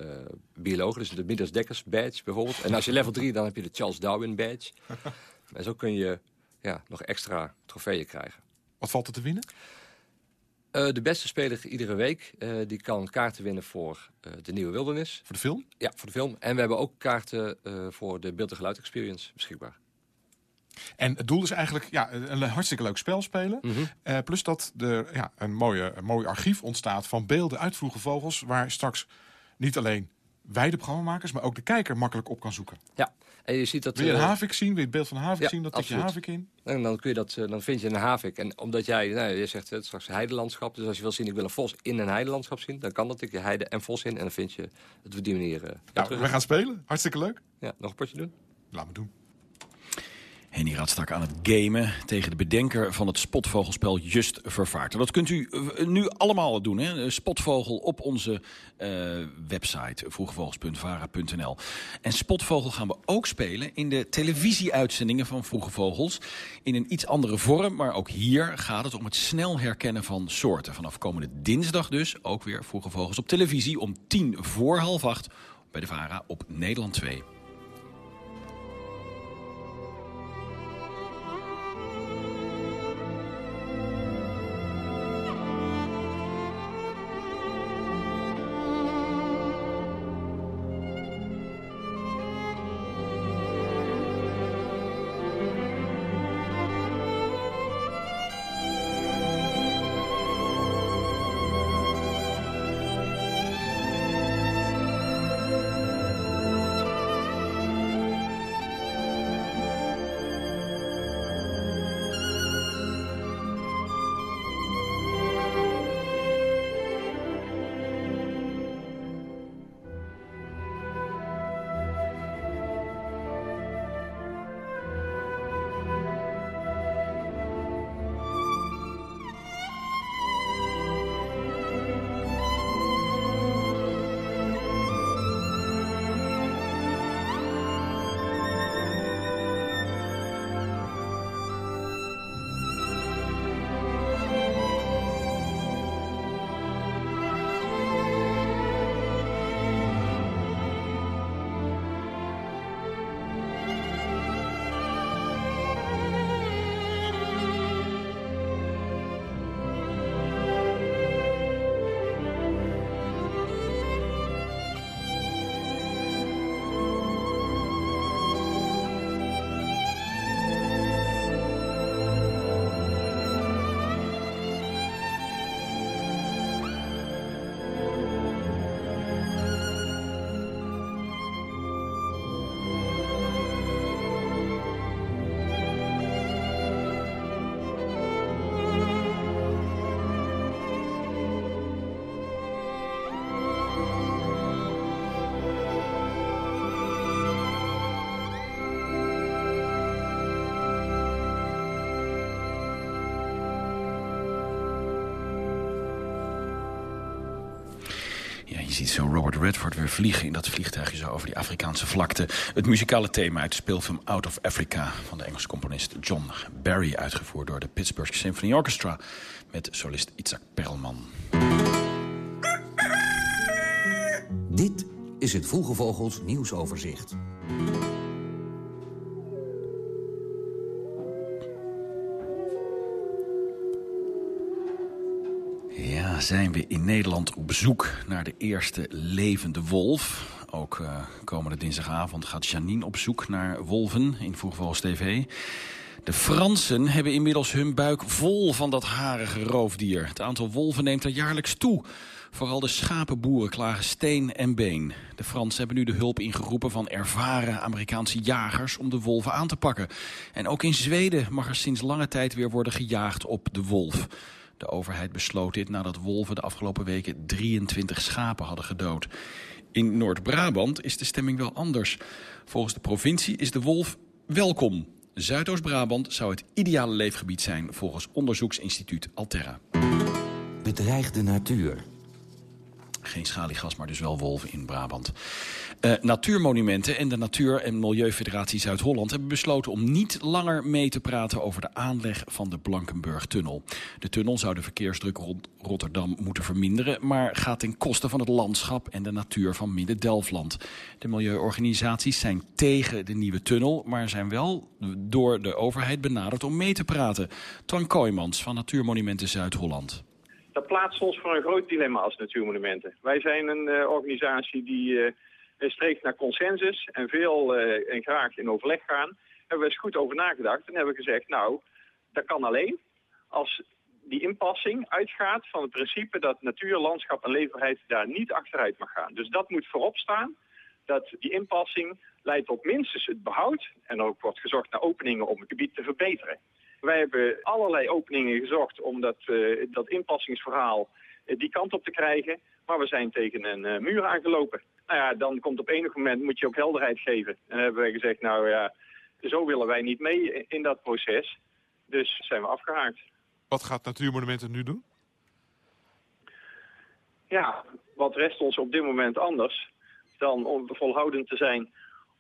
biologen. Dus de Midas Dekkers badge bijvoorbeeld. En als je level 3, dan heb je de Charles Darwin badge. en zo kun je ja, nog extra trofeeën krijgen. Wat valt er te winnen? Eh, de beste speler iedere week eh, die kan kaarten winnen voor eh, de Nieuwe Wildernis. Voor de film? Ja, voor de film. En we hebben ook kaarten voor de beeld- en geluid experience beschikbaar. En het doel is eigenlijk ja, een hartstikke leuk spel spelen. Mhm. Plus dat er ja, een, mooie, een mooi archief ontstaat van beelden uit vroege vogels... waar straks niet alleen wij de programmamakers, maar ook de kijker makkelijk op kan zoeken. Ja, en je ziet dat... Wil je een eh, havik zien? Wil je het beeld van een havik ja, zien? Dat tik je absoluut. havik in. En dan, kun je dat, eh, dan vind je een havik. En omdat jij, nou, je zegt het straks heidelandschap. Dus als je wil zien, ik wil een vos in een heidelandschap zien. Dan kan dat, ik je heide en vos in. En dan vind je het op die manier eh, Nou, terug. we gaan spelen. Hartstikke leuk. Ja, nog een potje doen. Laat me doen. Henny Radstak aan het gamen tegen de bedenker van het spotvogelspel Just Vervaart. En dat kunt u eh, nu allemaal doen. Hè? Spotvogel op onze eh, website vroegevogels.vara.nl. En Spotvogel gaan we ook spelen in de televisieuitzendingen van Vroege Vogels. In een iets andere vorm, maar ook hier gaat het om het snel herkennen van soorten. Vanaf komende dinsdag dus ook weer Vroege Vogels op televisie om tien voor half acht bij de VARA op Nederland 2. Ziet zo Robert Redford weer vliegen in dat vliegtuigje zo over die Afrikaanse vlakte. Het muzikale thema uit de speelfilm Out of Africa van de Engelse componist John Barry, uitgevoerd door de Pittsburgh Symphony Orchestra met solist Isaac Perlman. Dit is het Vroege Vogels nieuwsoverzicht. Zijn we in Nederland op zoek naar de eerste levende wolf. Ook uh, komende dinsdagavond gaat Janine op zoek naar wolven in Vroegvogels TV. De Fransen hebben inmiddels hun buik vol van dat harige roofdier. Het aantal wolven neemt er jaarlijks toe. Vooral de schapenboeren klagen steen en been. De Fransen hebben nu de hulp ingeroepen van ervaren Amerikaanse jagers om de wolven aan te pakken. En ook in Zweden mag er sinds lange tijd weer worden gejaagd op de wolf. De overheid besloot dit nadat wolven de afgelopen weken 23 schapen hadden gedood. In Noord-Brabant is de stemming wel anders. Volgens de provincie is de wolf welkom. Zuidoost-Brabant zou het ideale leefgebied zijn volgens onderzoeksinstituut Alterra. Bedreigde natuur. Geen schaliegas, maar dus wel wolven in Brabant. Uh, natuurmonumenten en de Natuur- en Milieufederatie Zuid-Holland... hebben besloten om niet langer mee te praten over de aanleg van de Blankenburg-tunnel. De tunnel zou de verkeersdruk rond Rotterdam moeten verminderen... maar gaat ten koste van het landschap en de natuur van Midden-Delfland. De milieuorganisaties zijn tegen de nieuwe tunnel... maar zijn wel door de overheid benaderd om mee te praten. Twan Kooijmans van Natuurmonumenten Zuid-Holland dat plaatst ons voor een groot dilemma als natuurmonumenten. Wij zijn een uh, organisatie die uh, streeft naar consensus en veel uh, en graag in overleg gaan. Hebben we eens goed over nagedacht en hebben gezegd, nou, dat kan alleen als die inpassing uitgaat van het principe dat natuur, landschap en leefbaarheid daar niet achteruit mag gaan. Dus dat moet voorop staan, dat die inpassing leidt tot minstens het behoud en ook wordt gezocht naar openingen om het gebied te verbeteren. Wij hebben allerlei openingen gezocht om dat, uh, dat inpassingsverhaal uh, die kant op te krijgen. Maar we zijn tegen een uh, muur aangelopen. Nou ja, dan komt op enig moment moet je ook helderheid geven. En hebben wij gezegd, nou ja, zo willen wij niet mee in dat proces. Dus zijn we afgehaakt. Wat gaat Natuurmonumenten nu doen? Ja, wat rest ons op dit moment anders dan om volhoudend te zijn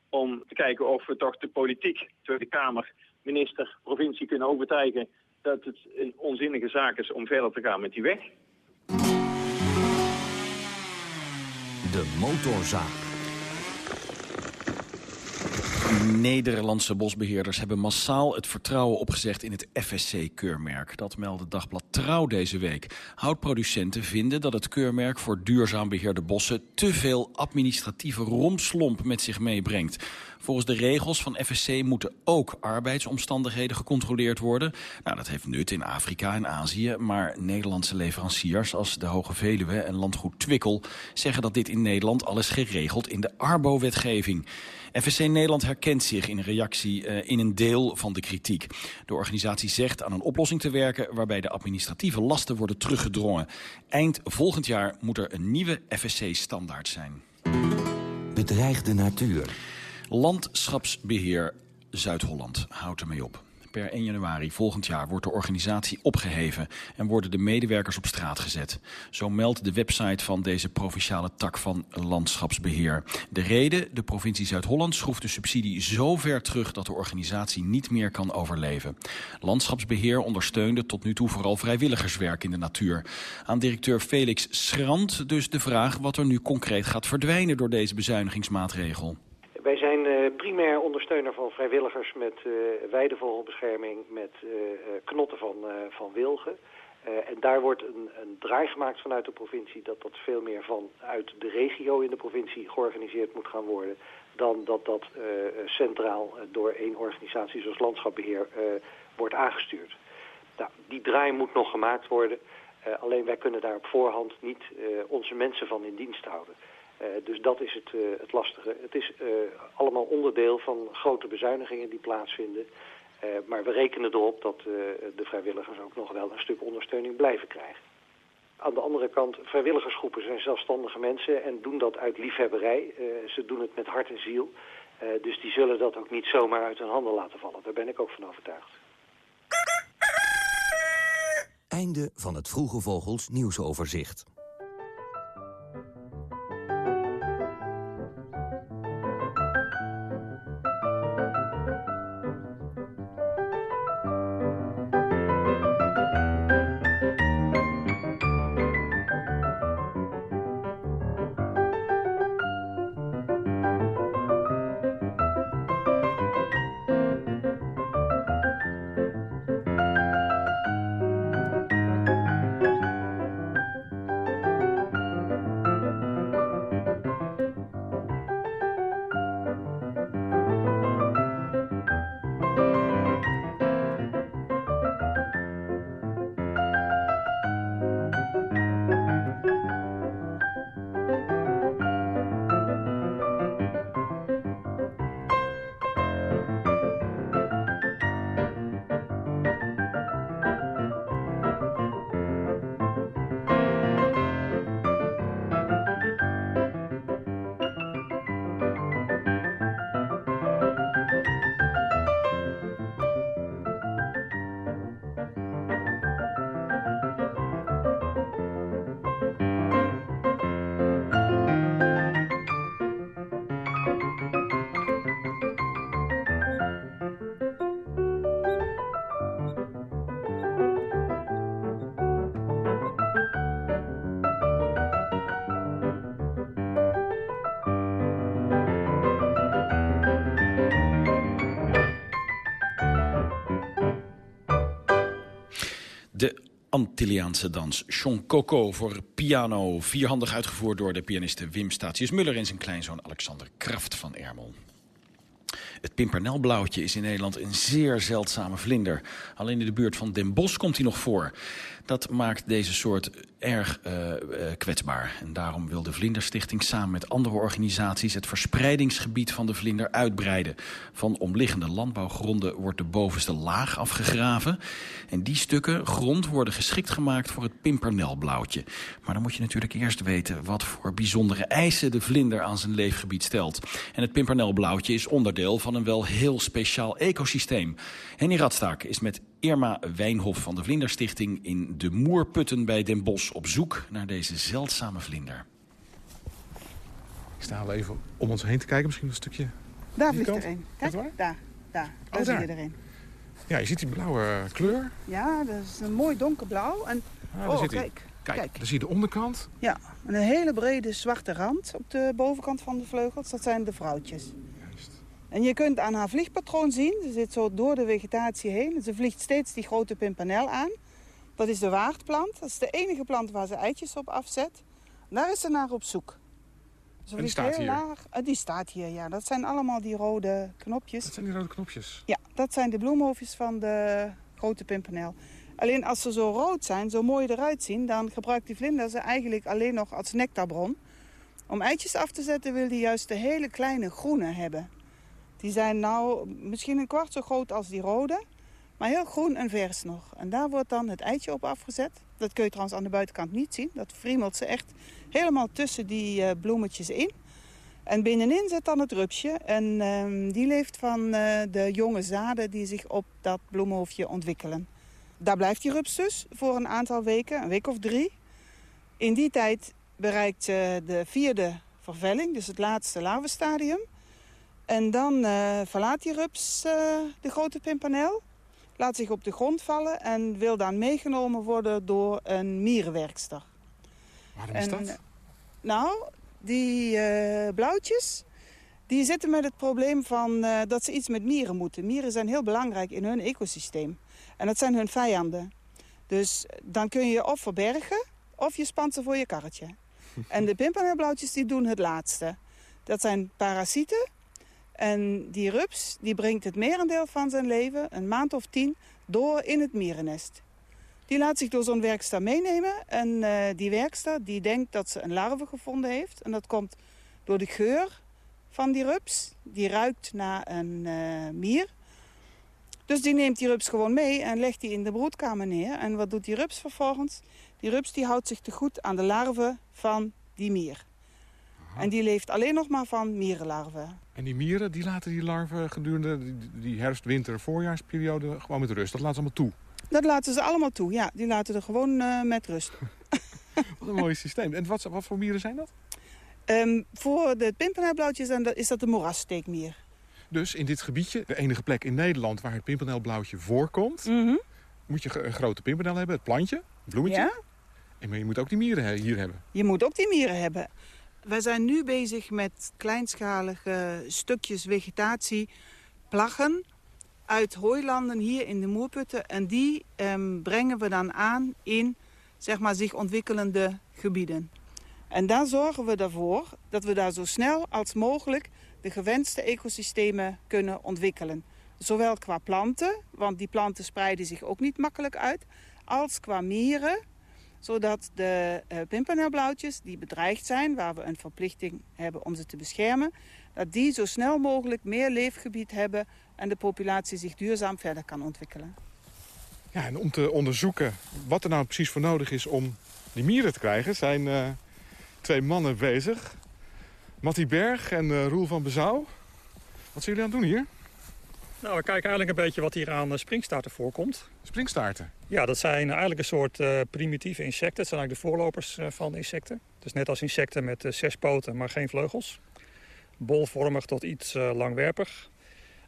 om te kijken of we toch de politiek, Tweede Kamer minister, provincie kunnen overtuigen dat het een onzinnige zaak is om verder te gaan met die weg. De motorzaak. Nederlandse bosbeheerders hebben massaal het vertrouwen opgezegd in het FSC-keurmerk. Dat meldde Dagblad Trouw deze week. Houtproducenten vinden dat het keurmerk voor duurzaam beheerde bossen te veel administratieve romslomp met zich meebrengt. Volgens de regels van FSC moeten ook arbeidsomstandigheden gecontroleerd worden. Nou, dat heeft nut in Afrika en Azië, maar Nederlandse leveranciers als de Hoge Veluwe en landgoed Twikkel zeggen dat dit in Nederland al is geregeld in de Arbo-wetgeving. FSC Nederland herkent zich in reactie uh, in een deel van de kritiek. De organisatie zegt aan een oplossing te werken waarbij de administratieve lasten worden teruggedrongen. Eind volgend jaar moet er een nieuwe FSC-standaard zijn. Bedreigde natuur. Landschapsbeheer Zuid-Holland houdt ermee op. Per 1 januari volgend jaar wordt de organisatie opgeheven en worden de medewerkers op straat gezet. Zo meldt de website van deze provinciale tak van landschapsbeheer. De reden, de provincie Zuid-Holland schroeft de subsidie zo ver terug dat de organisatie niet meer kan overleven. Landschapsbeheer ondersteunde tot nu toe vooral vrijwilligerswerk in de natuur. Aan directeur Felix Schrand dus de vraag wat er nu concreet gaat verdwijnen door deze bezuinigingsmaatregel. Zijn uh, primair ondersteuner van vrijwilligers met uh, weidevogelbescherming, met uh, knotten van, van wilgen. en daar wordt een, een draai gemaakt vanuit de provincie dat dat veel meer vanuit de regio in de provincie georganiseerd moet gaan worden. Dan dat dat centraal door één organisatie zoals landschapbeheer wordt aangestuurd. Nou, die draai moet nog gemaakt worden. alleen wij kunnen daar op voorhand niet onze mensen van in dienst houden. Uh, dus dat is het, uh, het lastige. Het is uh, allemaal onderdeel van grote bezuinigingen die plaatsvinden. maar we rekenen erop dat de vrijwilligers ook nog wel een stuk ondersteuning blijven krijgen. Aan de andere kant, vrijwilligersgroepen zijn zelfstandige mensen en doen dat uit liefhebberij. ze doen het met hart en ziel. dus die zullen dat ook niet zomaar uit hun handen laten vallen. Daar ben ik ook van overtuigd. Einde van het Vroege Vogels nieuwsoverzicht. Antilliaanse dans Chon Coco voor piano. Vierhandig uitgevoerd door de pianiste Wim Statius-Muller... en zijn kleinzoon Alexander Kraft van Ermel. Het pimpernelblauwtje is in Nederland een zeer zeldzame vlinder. Alleen in de buurt van Den Bosch komt hij nog voor. Dat maakt deze soort erg uh, uh, kwetsbaar. En daarom wil de Vlinderstichting samen met andere organisaties... het verspreidingsgebied van de vlinder uitbreiden. Van omliggende landbouwgronden wordt de bovenste laag afgegraven. En die stukken grond worden geschikt gemaakt voor het pimpernelblauwtje. Maar dan moet je natuurlijk eerst weten... wat voor bijzondere eisen de vlinder aan zijn leefgebied stelt. En het pimpernelblauwtje is onderdeel van een wel heel speciaal ecosysteem. Henny Radstaak is met Irma Wijnhof van de Vlinderstichting in de Moerputten bij Den Bosch op zoek naar deze zeldzame vlinder. Ik sta wel even om ons heen te kijken, misschien een stukje. Daar vliegt er een. Kijk, daar, daar. Daar oh, zie je er een. Ja, je ziet die blauwe kleur. Ja, dat is een mooi donkerblauw. En, ah, oh, zit kijk, kijk, kijk. daar zie je de onderkant. Ja, een hele brede zwarte rand op de bovenkant van de vleugels. Dat zijn de vrouwtjes. En je kunt aan haar vliegpatroon zien, ze zit zo door de vegetatie heen. Ze vliegt steeds die grote pimpernel aan. Dat is de waardplant. Dat is de enige plant waar ze eitjes op afzet. Daar is ze naar op zoek. Ze die staat heel hier? laag. Eh, Die staat hier, ja. Dat zijn allemaal die rode knopjes. Dat zijn die rode knopjes. Ja, dat zijn de bloemhoofdjes van de grote pimpernel. Alleen als ze zo rood zijn, zo mooi eruit zien... dan gebruikt die vlinder ze eigenlijk alleen nog als nectarbron. Om eitjes af te zetten wil die juist de hele kleine groene hebben. Die zijn nou misschien een kwart zo groot als die rode... maar heel groen en vers nog. En daar wordt dan het eitje op afgezet. Dat kun je trouwens aan de buitenkant niet zien. Dat friemelt ze echt helemaal tussen die eh, bloemetjes in. En binnenin zit dan het rupsje. En ehm, die leeft van eh, de jonge zaden die zich op dat bloemhoofdje ontwikkelen. Daar blijft die rups dus voor een aantal weken, een week of drie. In die tijd bereikt ze de vierde vervelling, dus het laatste larvenstadium. En dan eh, verlaat die rups eh, de grote pimpernel, laat zich op de grond vallen... en wil dan meegenomen worden door een mierenwerkster. Waarom is dat? eh, Nou, die eh, blauwtjes, die zitten met het probleem van dat ze iets met mieren moeten. Mieren zijn heel belangrijk in hun ecosysteem. En dat zijn hun vijanden. Dus dan kun je je of verbergen, of je spant ze voor je karretje. En de pimpernelblauwtjes die doen het laatste. Dat zijn parasieten. En die rups die brengt het merendeel van zijn leven, een maand of tien, door in het mierennest. Die laat zich door zo'n werkster meenemen. En eh, die werkster die denkt dat ze een larve gevonden heeft. En dat komt door de geur van die rups. Die ruikt naar een eh, mier. Dus die neemt die rups gewoon mee en legt die in de broedkamer neer. En wat doet die rups vervolgens? Die rups die houdt zich te goed aan de larven van die mier. En die leeft alleen nog maar van mierenlarven. En die mieren die laten die larven gedurende die, herfst, winter, voorjaarsperiode gewoon met rust. Dat laten ze allemaal toe. Dat laten ze allemaal toe, ja. Die laten er gewoon eh, met rust. Wat een mooi systeem. En wat, wat voor mieren zijn dat? Ehm, voor de pimpernelblauwtjes dan is dat de moerassteekmier. Dus in dit gebiedje, de enige plek in Nederland waar het pimpernelblauwtje voorkomt... moet je een grote pimpernel hebben, het plantje, het bloemetje. Ja. En maar je moet ook die mieren hier hebben. Je moet ook die mieren hebben. Wij zijn nu bezig met kleinschalige stukjes vegetatie, plaggen uit hooilanden hier in de moerputten. En die ehm, brengen we dan aan in zeg maar, zich ontwikkelende gebieden. En daar zorgen we ervoor dat we daar zo snel als mogelijk de gewenste ecosystemen kunnen ontwikkelen. Zowel qua planten, want die planten spreiden zich ook niet makkelijk uit, als qua mieren, zodat de uh, pimpernelblauwtjes die bedreigd zijn, waar we een verplichting hebben om ze te beschermen, dat die zo snel mogelijk meer leefgebied hebben en de populatie zich duurzaam verder kan ontwikkelen. Ja, en om te onderzoeken wat er nou precies voor nodig is om die mieren te krijgen... zijn eh, twee mannen bezig. Mattie Berg en eh, Roel van Bezouw. Wat zijn jullie aan het doen hier? Nou, we kijken eigenlijk een beetje wat hier aan eh, springstaarten voorkomt. Springstaarten? Ja, dat zijn eigenlijk een soort eh, primitieve insecten. Het zijn eigenlijk de voorlopers eh, van insecten. Dus net als insecten met zes poten, maar geen vleugels. Bolvormig tot iets langwerpig.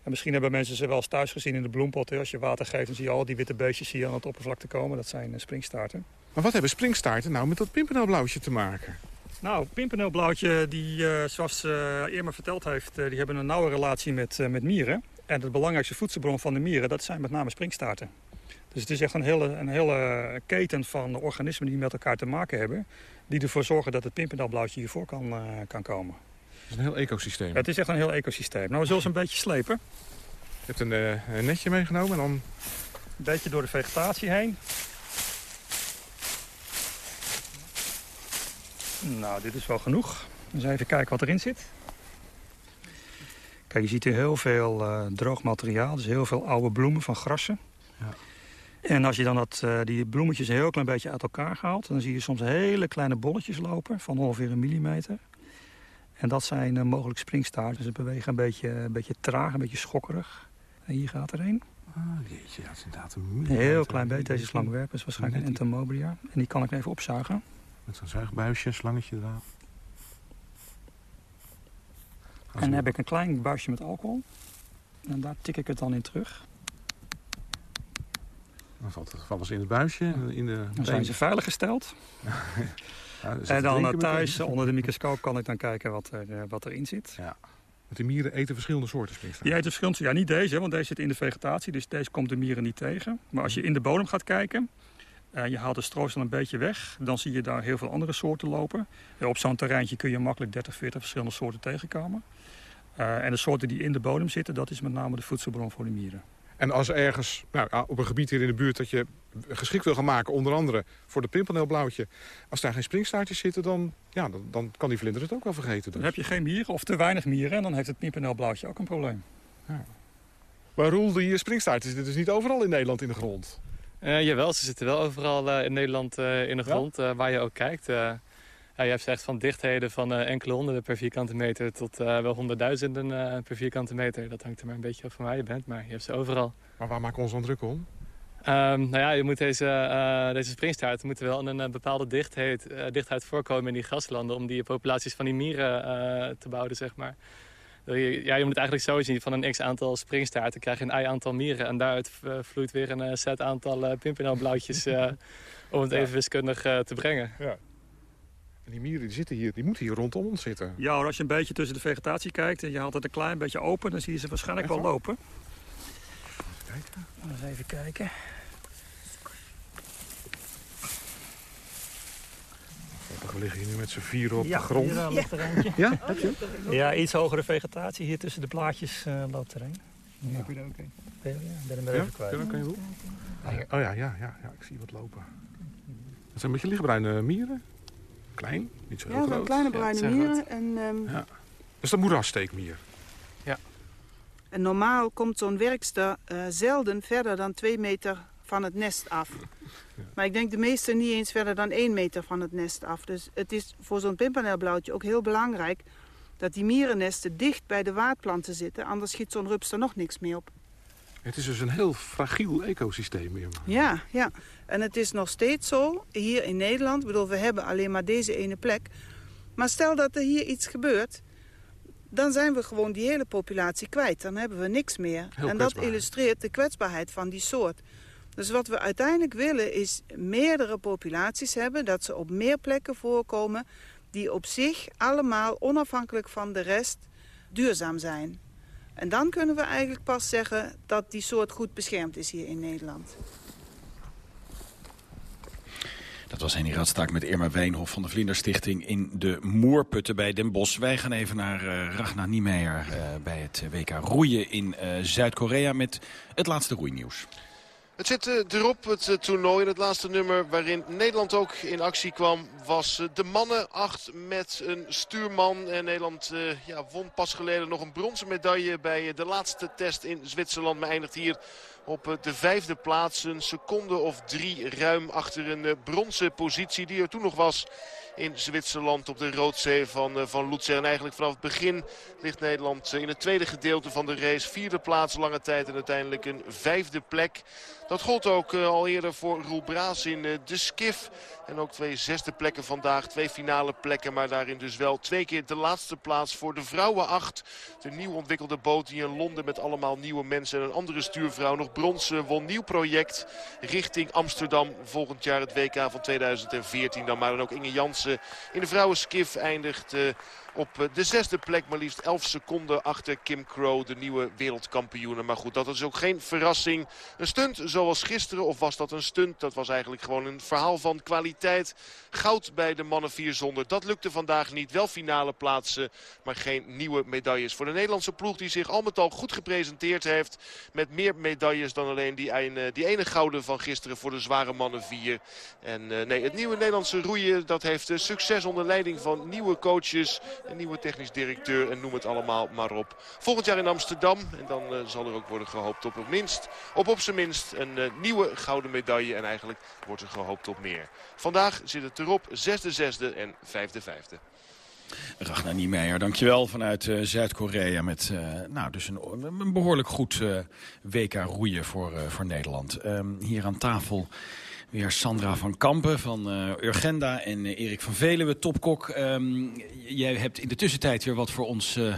En misschien hebben mensen ze wel eens thuis gezien in de bloempot. Als je water geeft, dan zie je al die witte beestjes hier aan het oppervlakte komen. Dat zijn springstaarten. Maar wat hebben springstaarten nou met dat pimpernelblauwtje te maken? Nou, pimpernelblauwtje, die, zoals Irma verteld heeft, die hebben een nauwe relatie met, met mieren. En de belangrijkste voedselbron van de mieren, dat zijn met name springstaarten. Dus het is echt een hele, een hele keten van organismen die met elkaar te maken hebben... die ervoor zorgen dat het pimpernelblauwtje hiervoor kan, uh, kan komen. Het is een heel ecosysteem. Het is echt een heel ecosysteem. Nou, we zullen ze een beetje slepen. Je hebt een, uh, een netje meegenomen en dan... Een beetje door de vegetatie heen. Nou, dit is wel genoeg. Dus even kijken wat erin zit. Kijk, je ziet hier heel veel uh, droog materiaal. Dus heel veel oude bloemen van grassen. Ja. En als je dan dat, uh, die bloemetjes een heel klein beetje uit elkaar haalt... dan zie je soms hele kleine bolletjes lopen van ongeveer een millimeter. En dat zijn uh, mogelijk springstaarten. Ze bewegen een beetje, een beetje traag, een beetje schokkerig. En hier gaat er een. Ah, jeetje, dat is inderdaad een. Heel klein beetje. Deze slangwerper is waarschijnlijk een entomobria. En die kan ik even opzuigen. Met zo'n zuigbuisje, slangetje eraan. En dan heb ik een klein buisje met alcohol. En daar tik ik het dan in terug. Dan valt het in het buisje. In de dan zijn ze veilig gesteld. ja, dus en dan thuis onder de microscoop kan ik dan kijken wat, er, wat erin zit. Ja. Want die mieren eten verschillende soorten springstaarten. Die eten verschillende Ja, niet deze, want deze zit in de vegetatie. Dus deze komt de mieren niet tegen. Maar als je in de bodem gaat kijken... en je haalt de stroosel een beetje weg... dan zie je daar heel veel andere soorten lopen. op zo'n terreintje kun je makkelijk 30, 40 verschillende soorten tegenkomen. Uh, en de soorten die in de bodem zitten, dat is met name de voedselbron voor de mieren. En als ergens, nou, op een gebied hier in de buurt dat je geschikt wil gaan maken... onder andere voor de pimpelneelblauwtje... als daar geen springstaartjes zitten, dan, ja, dan, dan kan die vlinder het ook wel vergeten. Dus. Dan heb je geen mieren of te weinig mieren... en dan heeft het pimpelneelblauwtje ook een probleem. Ja. Maar Roel, die springstaartjes zitten dus niet overal in Nederland in de grond? Uh, jawel, ze zitten wel overal uh, in Nederland uh, in de grond, ja? waar je ook kijkt. Je hebt echt van dichtheden van uh, enkele honderden per vierkante meter tot uh, wel honderdduizenden uh, per vierkante meter. Dat hangt er maar een beetje af van waar je bent, maar je hebt ze overal. Maar waar maken we ons dan druk om? Um, nou ja, je moet deze, deze springstaarten moeten wel in een bepaalde dichtheid, dichtheid voorkomen in die graslanden... om die populaties van die mieren te bouwen, zeg maar. Ja, je moet het eigenlijk zo zien, van een x-aantal springstaarten krijg je een y-aantal mieren... en daaruit vloeit weer een set aantal pimpernelblauwtjes om het even wiskundig te brengen. Ja. En die mieren die zitten hier, die moeten hier rondom ons zitten. Ja, als je een beetje tussen de vegetatie kijkt en je haalt het een klein beetje open, dan zie je ze waarschijnlijk wel lopen. Even kijken. Eens even kijken. We liggen hier nu met z'n vieren op ja, de grond. Hier, uh, ligt er eentje. Ja, heb je? Ja, iets hogere vegetatie. Hier tussen de blaadjes uh, loopt er een. Ja. Heb je er ook een? Ja, ik ben hem er even kwijt. Ja, kan je oh ja, ja, ja, ja, ik zie wat lopen. Het zijn een beetje lichtbruine mieren. Klein, niet zo heel ja, groot. Ja, kleine bruine ja, mieren. En, um... ja. Dat is de moerassteekmier. Ja. En normaal komt zo'n werkster uh, zelden verder dan twee meter van het nest af. Ja. Maar ik denk de meeste niet eens verder dan één meter van het nest af. Dus het is voor zo'n pimpernelblauwtje ook heel belangrijk... dat die mierennesten dicht bij de waardplanten zitten. Anders schiet zo'n rups er nog niks mee op. Het is dus een heel fragiel ecosysteem. Hier. Ja, ja. En het is nog steeds zo, hier in Nederland... Ik bedoel, we hebben alleen maar deze ene plek. Maar stel dat er hier iets gebeurt... dan zijn we gewoon die hele populatie kwijt. Dan hebben we niks meer. Heel en dat illustreert de kwetsbaarheid van die soort. Dus wat we uiteindelijk willen is meerdere populaties hebben... dat ze op meer plekken voorkomen... die op zich allemaal onafhankelijk van de rest duurzaam zijn. En dan kunnen we eigenlijk pas zeggen dat die soort goed beschermd is hier in Nederland. Dat was Henny Radstaak met Irma Wijnhof van de Vlinderstichting in de Moerputten bij Den Bosch. Wij gaan even naar uh, Ragna Niemeyer uh, bij het WK roeien in Zuid-Korea met het laatste roeinieuws. Het zit uh, erop, het uh, toernooi. En het laatste nummer waarin Nederland ook in actie kwam was uh, de mannen. Acht met een stuurman. En Nederland ja, won pas geleden nog een bronzen medaille bij de laatste test in Zwitserland. Maar eindigt hier op de vijfde plaats. Een seconde of drie ruim achter een bronzen positie die er toen nog was in Zwitserland op de Roodzee van, van Lutzer. En eigenlijk vanaf het begin ligt Nederland in het tweede gedeelte van de race. Vierde plaats lange tijd en uiteindelijk een vijfde plek. Dat gold ook al eerder voor Roel Braas in de skif. En ook twee zesde plekken vandaag. Twee finale plekken. Maar daarin dus wel twee keer de laatste plaats voor de vrouwen acht. De nieuw ontwikkelde boot die in Londen met allemaal nieuwe mensen en een andere stuurvrouw nog brons won. Nieuw project richting Amsterdam. Volgend jaar het WK van 2014 dan. Maar dan ook Inge Jansen in de vrouwenskif eindigt... Uh, op de zesde plek maar liefst 11 seconden achter Kim Crow, de nieuwe wereldkampioene. Maar goed, dat is ook geen verrassing. Een stunt zoals gisteren, of was dat een stunt? Dat was eigenlijk gewoon een verhaal van kwaliteit. Goud bij de mannen 4 zonder. Dat lukte vandaag niet. Wel finale plaatsen, maar geen nieuwe medailles. Voor de Nederlandse ploeg die zich al met al goed gepresenteerd heeft. Met meer medailles dan alleen die ene, die ene gouden van gisteren voor de zware mannen 4. En nee, het nieuwe Nederlandse roeien dat heeft succes onder leiding van nieuwe coaches. Een nieuwe technisch directeur en noem het allemaal maar op. Volgend jaar in Amsterdam. En dan uh, zal er ook worden gehoopt op op, minst, op, op zijn minst een uh, nieuwe gouden medaille. En eigenlijk wordt er gehoopt op meer. Vandaag zit het erop. Zesde, zesde en vijfde, vijfde. Ragnar Niemeyer, dankjewel vanuit uh, Zuid-Korea met nou, dus een, een behoorlijk goed WK roeien voor, voor Nederland. Um, hier aan tafel weer Sandra van Kampen van uh, Urgenda en uh, Erik van Veluwe, topkok. Um, jij hebt in de tussentijd weer wat voor ons uh,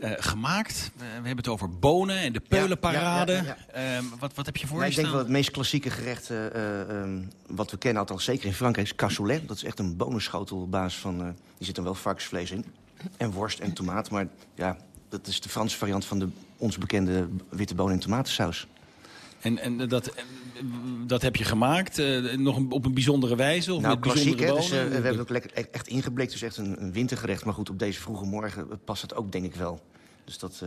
gemaakt. we hebben het over bonen en de peulenparade. Ja, ja, ja, um, wat, wat heb je voor nou, je Ik denk wel het meest klassieke gerecht um, wat we kennen, althans zeker in Frankrijk, is cassoulet. Dat is echt een bonenschotel op basis van, die zit dan wel varkensvlees in. En worst en tomaat, maar ja, dat is de Franse variant van de ons bekende witte bonen en tomatensaus. En, en dat, dat heb je gemaakt, uh, nog een, op een bijzondere wijze? Of nou, met klassiek, bijzondere dus, uh, we hebben het ook lekker echt ingeblikt. Dus echt een, een, wintergerecht. Maar goed, op deze vroege morgen past het ook, denk ik wel. Dus dat...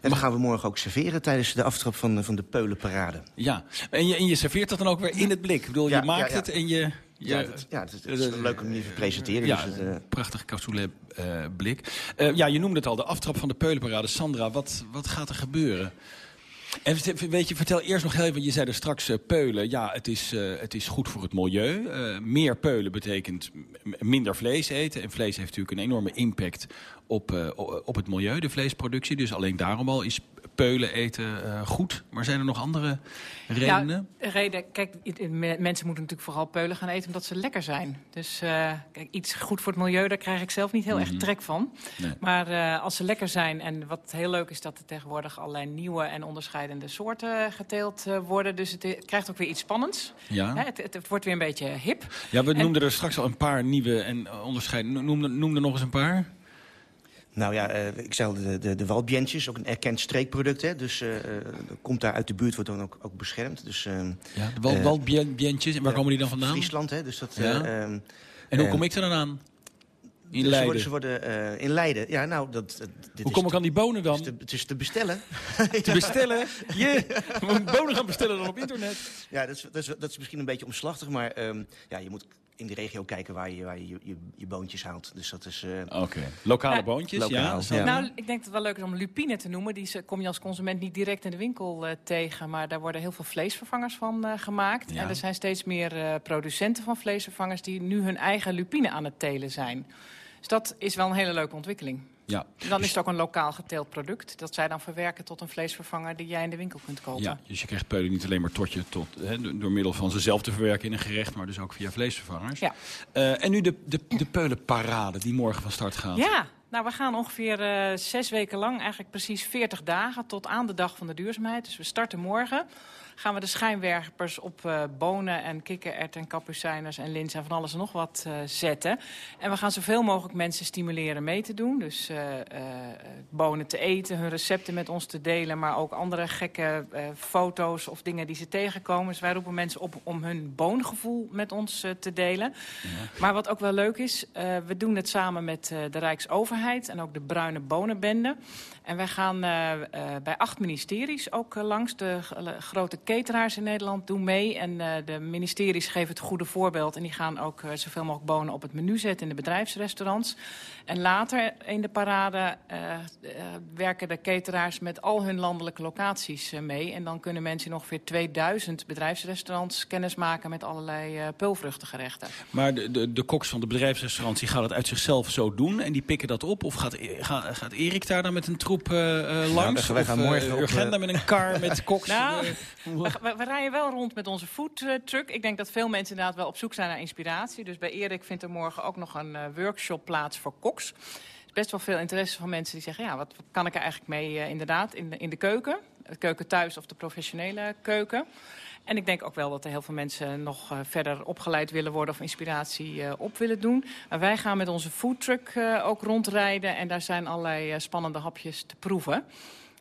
En dan gaan we morgen ook serveren tijdens de aftrap van, van de Peulenparade. Ja, en je, en je serveert dat dan ook weer in het blik? Ik bedoel, ja, je maakt ja, ja. het en je... Ja, dat, ja, het, is een leuke manier van presenteren. Ja, dus het, uh... prachtig cassoulet uh, blik. Uh, ja, je noemde het al, de aftrap van de Peulenparade. Sandra, wat, wat gaat er gebeuren? Weet je, vertel eerst nog heel even, je zei er straks uh, peulen. Ja, het is, uh, het is goed voor het milieu. Uh, meer peulen betekent minder vlees eten. En vlees heeft natuurlijk een enorme impact op, op het milieu, de vleesproductie. Dus alleen daarom al is peulen eten goed. Maar zijn er nog andere redenen? Ja, reden, kijk, mensen moeten natuurlijk vooral peulen gaan eten omdat ze lekker zijn. Dus kijk, iets goed voor het milieu, daar krijg ik zelf niet heel mm -hmm. erg trek van. Nee. Maar als ze lekker zijn, en wat heel leuk is dat er tegenwoordig allerlei nieuwe en onderscheidende soorten geteeld worden. Dus het krijgt ook weer iets spannends. Ja. Het, het, het, wordt weer een beetje hip. Ja, we en, noemden er straks al een paar nieuwe en onderscheidende. Noem, noem er nog eens een paar. Nou ja, uh, ik zei al, de, de, de walbientjes, ook een erkend streekproduct. Hè? Dus uh, komt daar uit de buurt, wordt dan ook, ook beschermd. Dus, uh, ja, de wal, walbientjes, en waar komen die dan vandaan? Friesland, hè? Dus dat, ja. en hoe kom ik er dan aan? In dus Leiden? Ze worden, ze worden in Leiden, ja nou... Dat, dit hoe kom ik aan die bonen dan? Het is te, het is te bestellen. te bestellen? Je yeah. bonen gaan bestellen dan op internet. Ja, dat is, dat is, dat is misschien een beetje omslachtig, maar um, ja, je moet in de regio kijken waar je waar je, je, je boontjes haalt. Dus dat is... Uh, Oké. Okay. Lokale boontjes, lokaal, ja. ja. Nou, ik denk dat het wel leuk is om lupine te noemen. Die kom je als consument niet direct in de winkel uh, tegen. Maar daar worden heel veel vleesvervangers van uh, gemaakt. Ja. En er zijn steeds meer producenten van vleesvervangers... die nu hun eigen lupine aan het telen zijn. Dus dat is wel een hele leuke ontwikkeling. Ja. Dan is het ook een lokaal geteeld product. Dat zij dan verwerken tot een vleesvervanger die jij in de winkel kunt kopen. Ja, dus je krijgt peulen niet alleen maar tot je, tot, hè, door middel van ze zelf te verwerken in een gerecht, maar dus ook via vleesvervangers. Ja. Uh, en nu de, de, de peulenparade die morgen van start gaat. Ja, nou, we gaan ongeveer uh, zes weken lang, eigenlijk precies 40 dagen, tot aan de dag van de duurzaamheid. Dus we starten morgen. Gaan we de schijnwerpers op uh, bonen en kikkererwten en kapucijners en linzen en van alles en nog wat uh, zetten. En we gaan zoveel mogelijk mensen stimuleren mee te doen. Dus bonen te eten, hun recepten met ons te delen, maar ook andere gekke foto's of dingen die ze tegenkomen. Dus wij roepen mensen op om hun boongevoel met ons te delen. Ja. Maar wat ook wel leuk is, we doen het samen met de Rijksoverheid en ook de Bruine Bonenbende. En wij gaan bij acht ministeries ook langs de grote cateraars in Nederland doen mee. En de ministeries geven het goede voorbeeld. En die gaan ook zoveel mogelijk bonen op het menu zetten in de bedrijfsrestaurants. En later in de parade werken de cateraars met al hun landelijke locaties mee. En dan kunnen mensen in ongeveer 2000 bedrijfsrestaurants kennis maken met allerlei peulvruchtengerechten. Maar de, de, de koks van de bedrijfsrestaurants die gaan het uit zichzelf zo doen en die pikken dat op? Of gaat, gaat, gaat Erik daar dan met een troep langs? Ja, wij gaan morgen of Urgenda met een kar met koks? Nou, we, we, we, rijden wel rond met onze foodtruck. Ik denk dat veel mensen inderdaad wel op zoek zijn naar inspiratie. Dus bij Erik vindt er morgen ook nog een uh, workshop plaats voor koks. Er is best wel veel interesse van mensen die zeggen... ja, wat, wat kan ik er eigenlijk mee uh, inderdaad in de, in de keuken? De keuken thuis of de professionele keuken. En ik denk ook wel dat er heel veel mensen nog uh, verder opgeleid willen worden... of inspiratie uh, op willen doen. Maar wij gaan met onze foodtruck uh, ook rondrijden... en daar zijn allerlei spannende hapjes te proeven.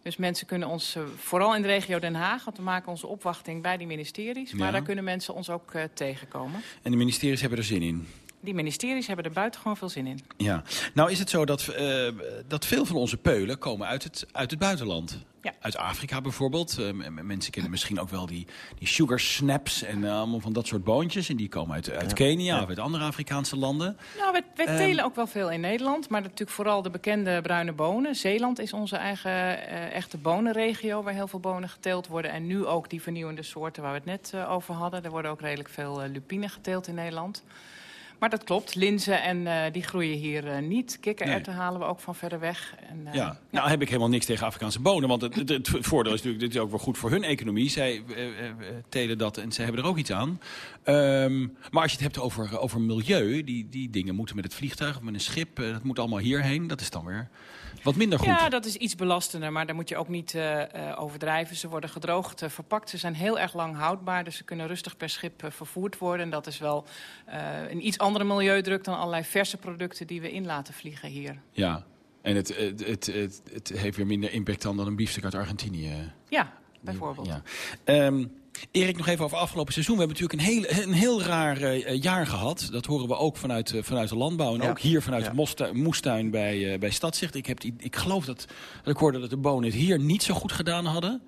Dus mensen kunnen ons, vooral in de regio Den Haag... want we maken onze opwachting bij die ministeries... maar ja. daar kunnen mensen ons ook tegenkomen. En de ministeries hebben er zin in? Die ministeries hebben er buitengewoon veel zin in. Ja. Nou is het zo dat, uh, dat veel van onze peulen komen uit het, uit het buitenland. Ja. Uit Afrika bijvoorbeeld. Uh, mensen kennen misschien ook wel die, die sugar snaps en uh, allemaal van dat soort boontjes. En die komen uit, uit ja. Kenia ja. of uit andere Afrikaanse landen. Nou, we, we telen ook wel veel in Nederland. Maar natuurlijk vooral de bekende bruine bonen. Zeeland is onze eigen echte bonenregio waar heel veel bonen geteeld worden. En nu ook die vernieuwende soorten waar we het net over hadden. Er worden ook redelijk veel lupine geteeld in Nederland. Maar dat klopt, linzen en uh, die groeien hier uh, niet. Kikkererwten nee. halen we ook van verder weg. En, uh, ja. ja. nou heb ik helemaal niks tegen Afrikaanse bonen. Want het, het, het, het voordeel is natuurlijk, dit is ook wel goed voor hun economie. Zij telen dat en ze hebben er ook iets aan. Um, maar als je het hebt over, over milieu, die, die dingen moeten met het vliegtuig of met een schip. dat moet allemaal hierheen. Dat is dan weer wat minder goed. Ja, dat is iets belastender, maar daar moet je ook niet uh, overdrijven. Ze worden gedroogd, uh, verpakt. Ze zijn heel erg lang houdbaar, dus ze kunnen rustig per schip uh, vervoerd worden. En dat is wel een iets andere milieudruk dan allerlei verse producten die we in laten vliegen hier. Ja, en het, het, het, het, het heeft weer minder impact dan, dan een biefstuk uit Argentinië. Ja, bijvoorbeeld. Ja. Um, Erik, nog even over afgelopen seizoen. We hebben natuurlijk een heel, een heel raar uh, jaar gehad. Dat horen we ook vanuit, uh, vanuit de landbouw. En ja. ook hier vanuit ja. de moestuin, moestuin bij, uh, bij Stadzicht. Ik, heb die, ik geloof dat, dat ik hoorde dat de bonen het hier niet zo goed gedaan hadden.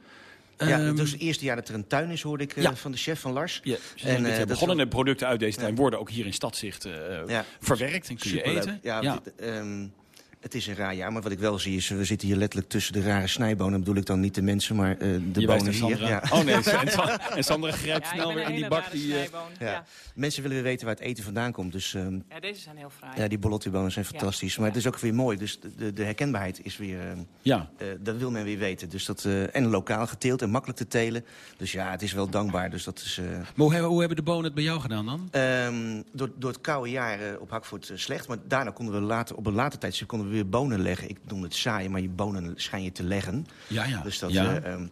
Ja, um, dus het eerste jaar dat er een tuin is, hoorde ik ja. van de chef van Lars. Ja, en, uh, begonnen dat... producten uit deze tuin worden ook hier in Stadzicht uh, verwerkt en kun je eten. Ja, ja. Dit, um, het is een raar jaar, maar wat ik wel zie is... we zitten hier letterlijk tussen de rare snijbonen. bedoel ik dan niet de mensen, maar uh, de je bonen hier. Ja. Oh nee, en, Sandra, en Sandra grijpt ja, snel weer in die bak. Die, uh, ja. Mensen willen weer weten waar het eten vandaan komt. Dus, um, ja, deze zijn heel fraai. Ja, die bolottibonen zijn fantastisch. Maar het is ook weer mooi. Dus de, de, de herkenbaarheid is weer... Uh, ja. dat wil men weer weten. Dus dat, en lokaal geteeld en makkelijk te telen. Dus ja, het is wel dankbaar. Dus dat is, maar hoe, hebben, hoe hebben de bonen het bij jou gedaan dan? Um, door, door het koude jaar op Hakvoort slecht. Maar daarna konden we later, op een later tijdstip konden we weer bonen leggen ik noem het saai, maar je bonen schijn je te leggen. Ja, ja. Dus dat, ja. Uh, um,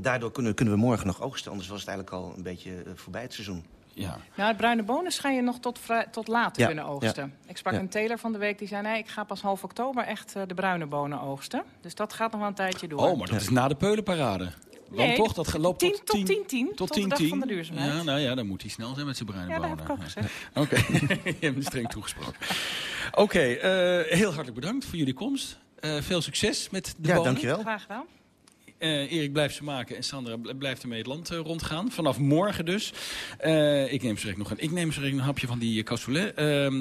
daardoor kunnen, kunnen we morgen nog oogsten. Anders was het eigenlijk al een beetje uh, voorbij het seizoen. Ja. Nou, het bruine bonen schijn je nog tot, tot laat te ja. kunnen oogsten. Ja. Ik sprak ja. een teler van de week die zei... nee, ik ga pas half oktober echt uh, de bruine bonen oogsten. Dus dat gaat nog wel een tijdje door. Oh, maar dat is na de peulenparade. Want nee, toch, dat loopt tien, tot 10, tot 10, 10, tot, tot 10, de dag 10. van de duurzaamheid. Ja, nou ja, dan moet hij snel zijn met zijn bruine ja, bonen. Ja, dat heb ik ook gezegd. Oké, okay. je hebt me streng toegesproken. Oké, okay, uh, heel hartelijk bedankt voor jullie komst. Uh, veel succes met de ja, bonen. dankjewel. Graag gedaan. Uh, Erik blijft ze maken en Sandra blijft ermee het land uh, rondgaan. Vanaf morgen dus. Uh, ik neem zo nog een, ik neem zo een hapje van die cassoulet.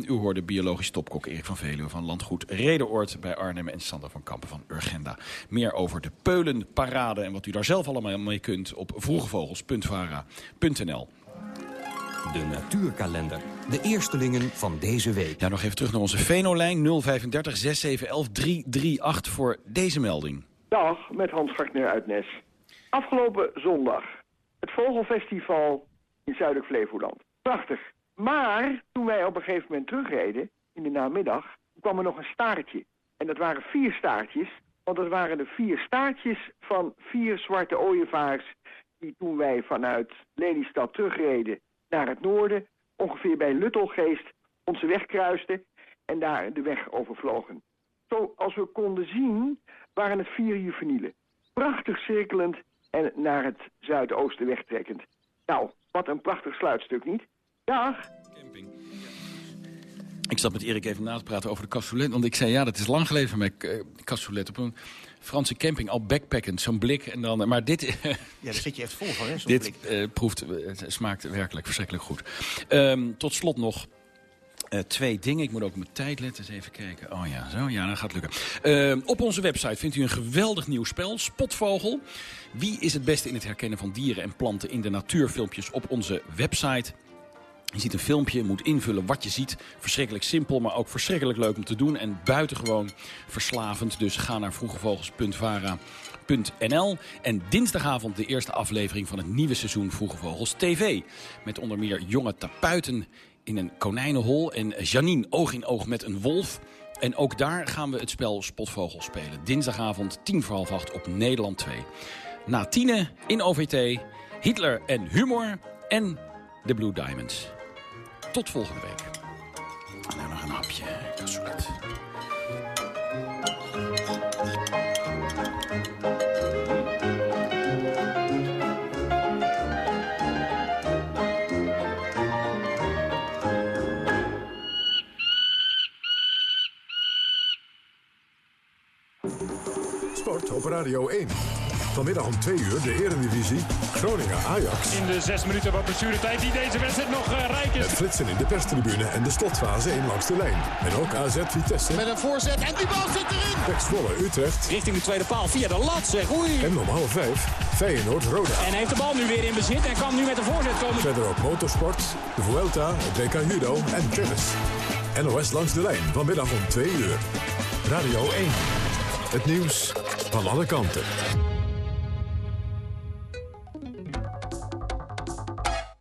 u hoorde biologisch topkok Erik van Veluwe van Landgoed Redeoord bij Arnhem... en Sandra van Kampen van Urgenda. Meer over de Peulenparade en wat u daar zelf allemaal mee kunt op vroegevogels.vara.nl. De natuurkalender. De eerstelingen van deze week. Ja, nog even terug naar onze Venolijn 035 6711 338 voor deze melding. Dag, met Hans Gartner uit Nes. Afgelopen zondag. Het Vogelfestival in Zuidelijk Flevoland. Prachtig. Maar toen wij op een gegeven moment terugreden, in de namiddag, kwam er nog een staartje. En dat waren vier staartjes. Want dat waren de vier staartjes van vier zwarte ooievaars... die toen wij vanuit Lelystad terugreden naar het noorden... ongeveer bij Luttelgeest onze weg kruisten... en daar de weg overvlogen. Zoals we konden zien waren het vier juvenielen. Prachtig cirkelend en naar het zuidoosten wegtrekkend. Nou, wat een prachtig sluitstuk, niet? Dag! Camping. Ik zat met Erik even na te praten over de cassoulet. Want ik zei, ja, dat is lang geleden mij uh, cassoulet op een Franse camping. Al backpackend, zo'n blik. En dan, maar dit... ja, daar zit je echt vol van, hè, Dit uh, proeft, uh, smaakt werkelijk verschrikkelijk goed. Um, tot slot nog uh, twee dingen. Ik moet ook mijn tijd letten. Eens even kijken. Oh ja, zo. Ja, dat gaat lukken. Uh, op onze website vindt u een geweldig nieuw spel. Spotvogel. Wie is het beste in het herkennen van dieren en planten in de natuurfilmpjes op onze website? Je ziet een filmpje, moet invullen wat je ziet. Verschrikkelijk simpel, maar ook verschrikkelijk leuk om te doen. En buitengewoon verslavend. Dus ga naar vroegevogels.vara.nl. En dinsdagavond de eerste aflevering van het nieuwe seizoen Vroege Vogels TV. Met onder meer jonge tapuiten in een konijnenhol. En Janine oog in oog met een wolf. En ook daar gaan we het spel Spotvogel spelen. Dinsdagavond, tien voor half acht op Nederland 2. Na tienen in OVT Hitler en humor en de Blue Diamonds. Tot volgende week. En nou nog een hapje, cassoulet. Sport op Radio 1. Vanmiddag om 2 uur de Eredivisie. Groningen-Ajax. In de zes minuten van blessuretijd die deze wedstrijd nog uh, rijk is. Met flitsen in de perstribune en de slotfase in langs de lijn. En ook AZ Vitesse. Met een voorzet en die bal zit erin. Pek Zwolle Utrecht. Richting de tweede paal via de lat zeg. Oei. En om half vijf Feyenoord Roda. En heeft de bal nu weer in bezit en kan nu met de voorzet komen. Verder ook motorsport, de Vuelta, het WK Judo en tennis. NOS langs de lijn vanmiddag om 2 uur. Radio 1. Het nieuws van alle kanten.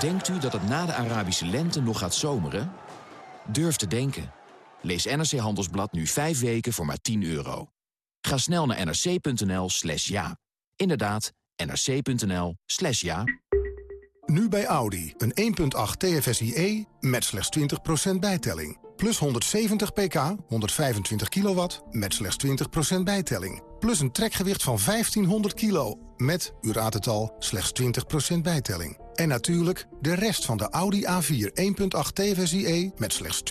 Denkt u dat het na de Arabische lente nog gaat zomeren? Durf te denken. Lees NRC Handelsblad nu 5 weken voor maar 10 euro. Ga snel naar nrc.nl slash ja. Inderdaad, nrc.nl slash ja. Nu bij Audi. Een 1.8 TFSIe met slechts 20% bijtelling. Plus 170 pk, 125 kilowatt, met slechts 20% bijtelling. Plus een trekgewicht van 1500 kilo, met, u raadt het al, slechts 20% bijtelling. En natuurlijk de rest van de Audi A4 1.8 TFSIe met slechts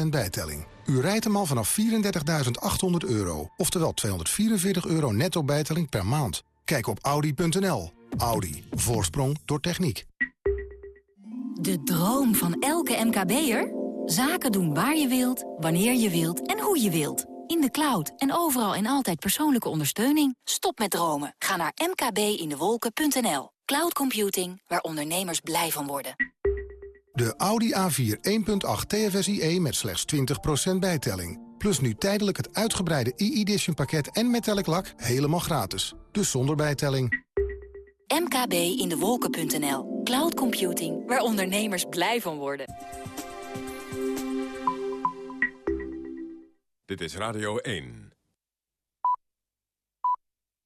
20% bijtelling. U rijdt hem al vanaf 34.800 euro, oftewel 244 euro netto bijtelling per maand. Kijk op Audi.nl. Audi. Voorsprong door techniek. De droom van elke MKB'er? Zaken doen waar je wilt, wanneer je wilt en hoe je wilt. In de cloud en overal en altijd persoonlijke ondersteuning. Stop met dromen. Ga naar mkbindewolken.nl. Cloud computing, waar ondernemers blij van worden. De Audi A4 1.8 TFSIe met slechts 20% bijtelling. Plus nu tijdelijk het uitgebreide e-edition pakket en metallic lak helemaal gratis. Dus zonder bijtelling. mkbindewolken.nl. Cloud computing, waar ondernemers blij van worden. Dit is Radio 1.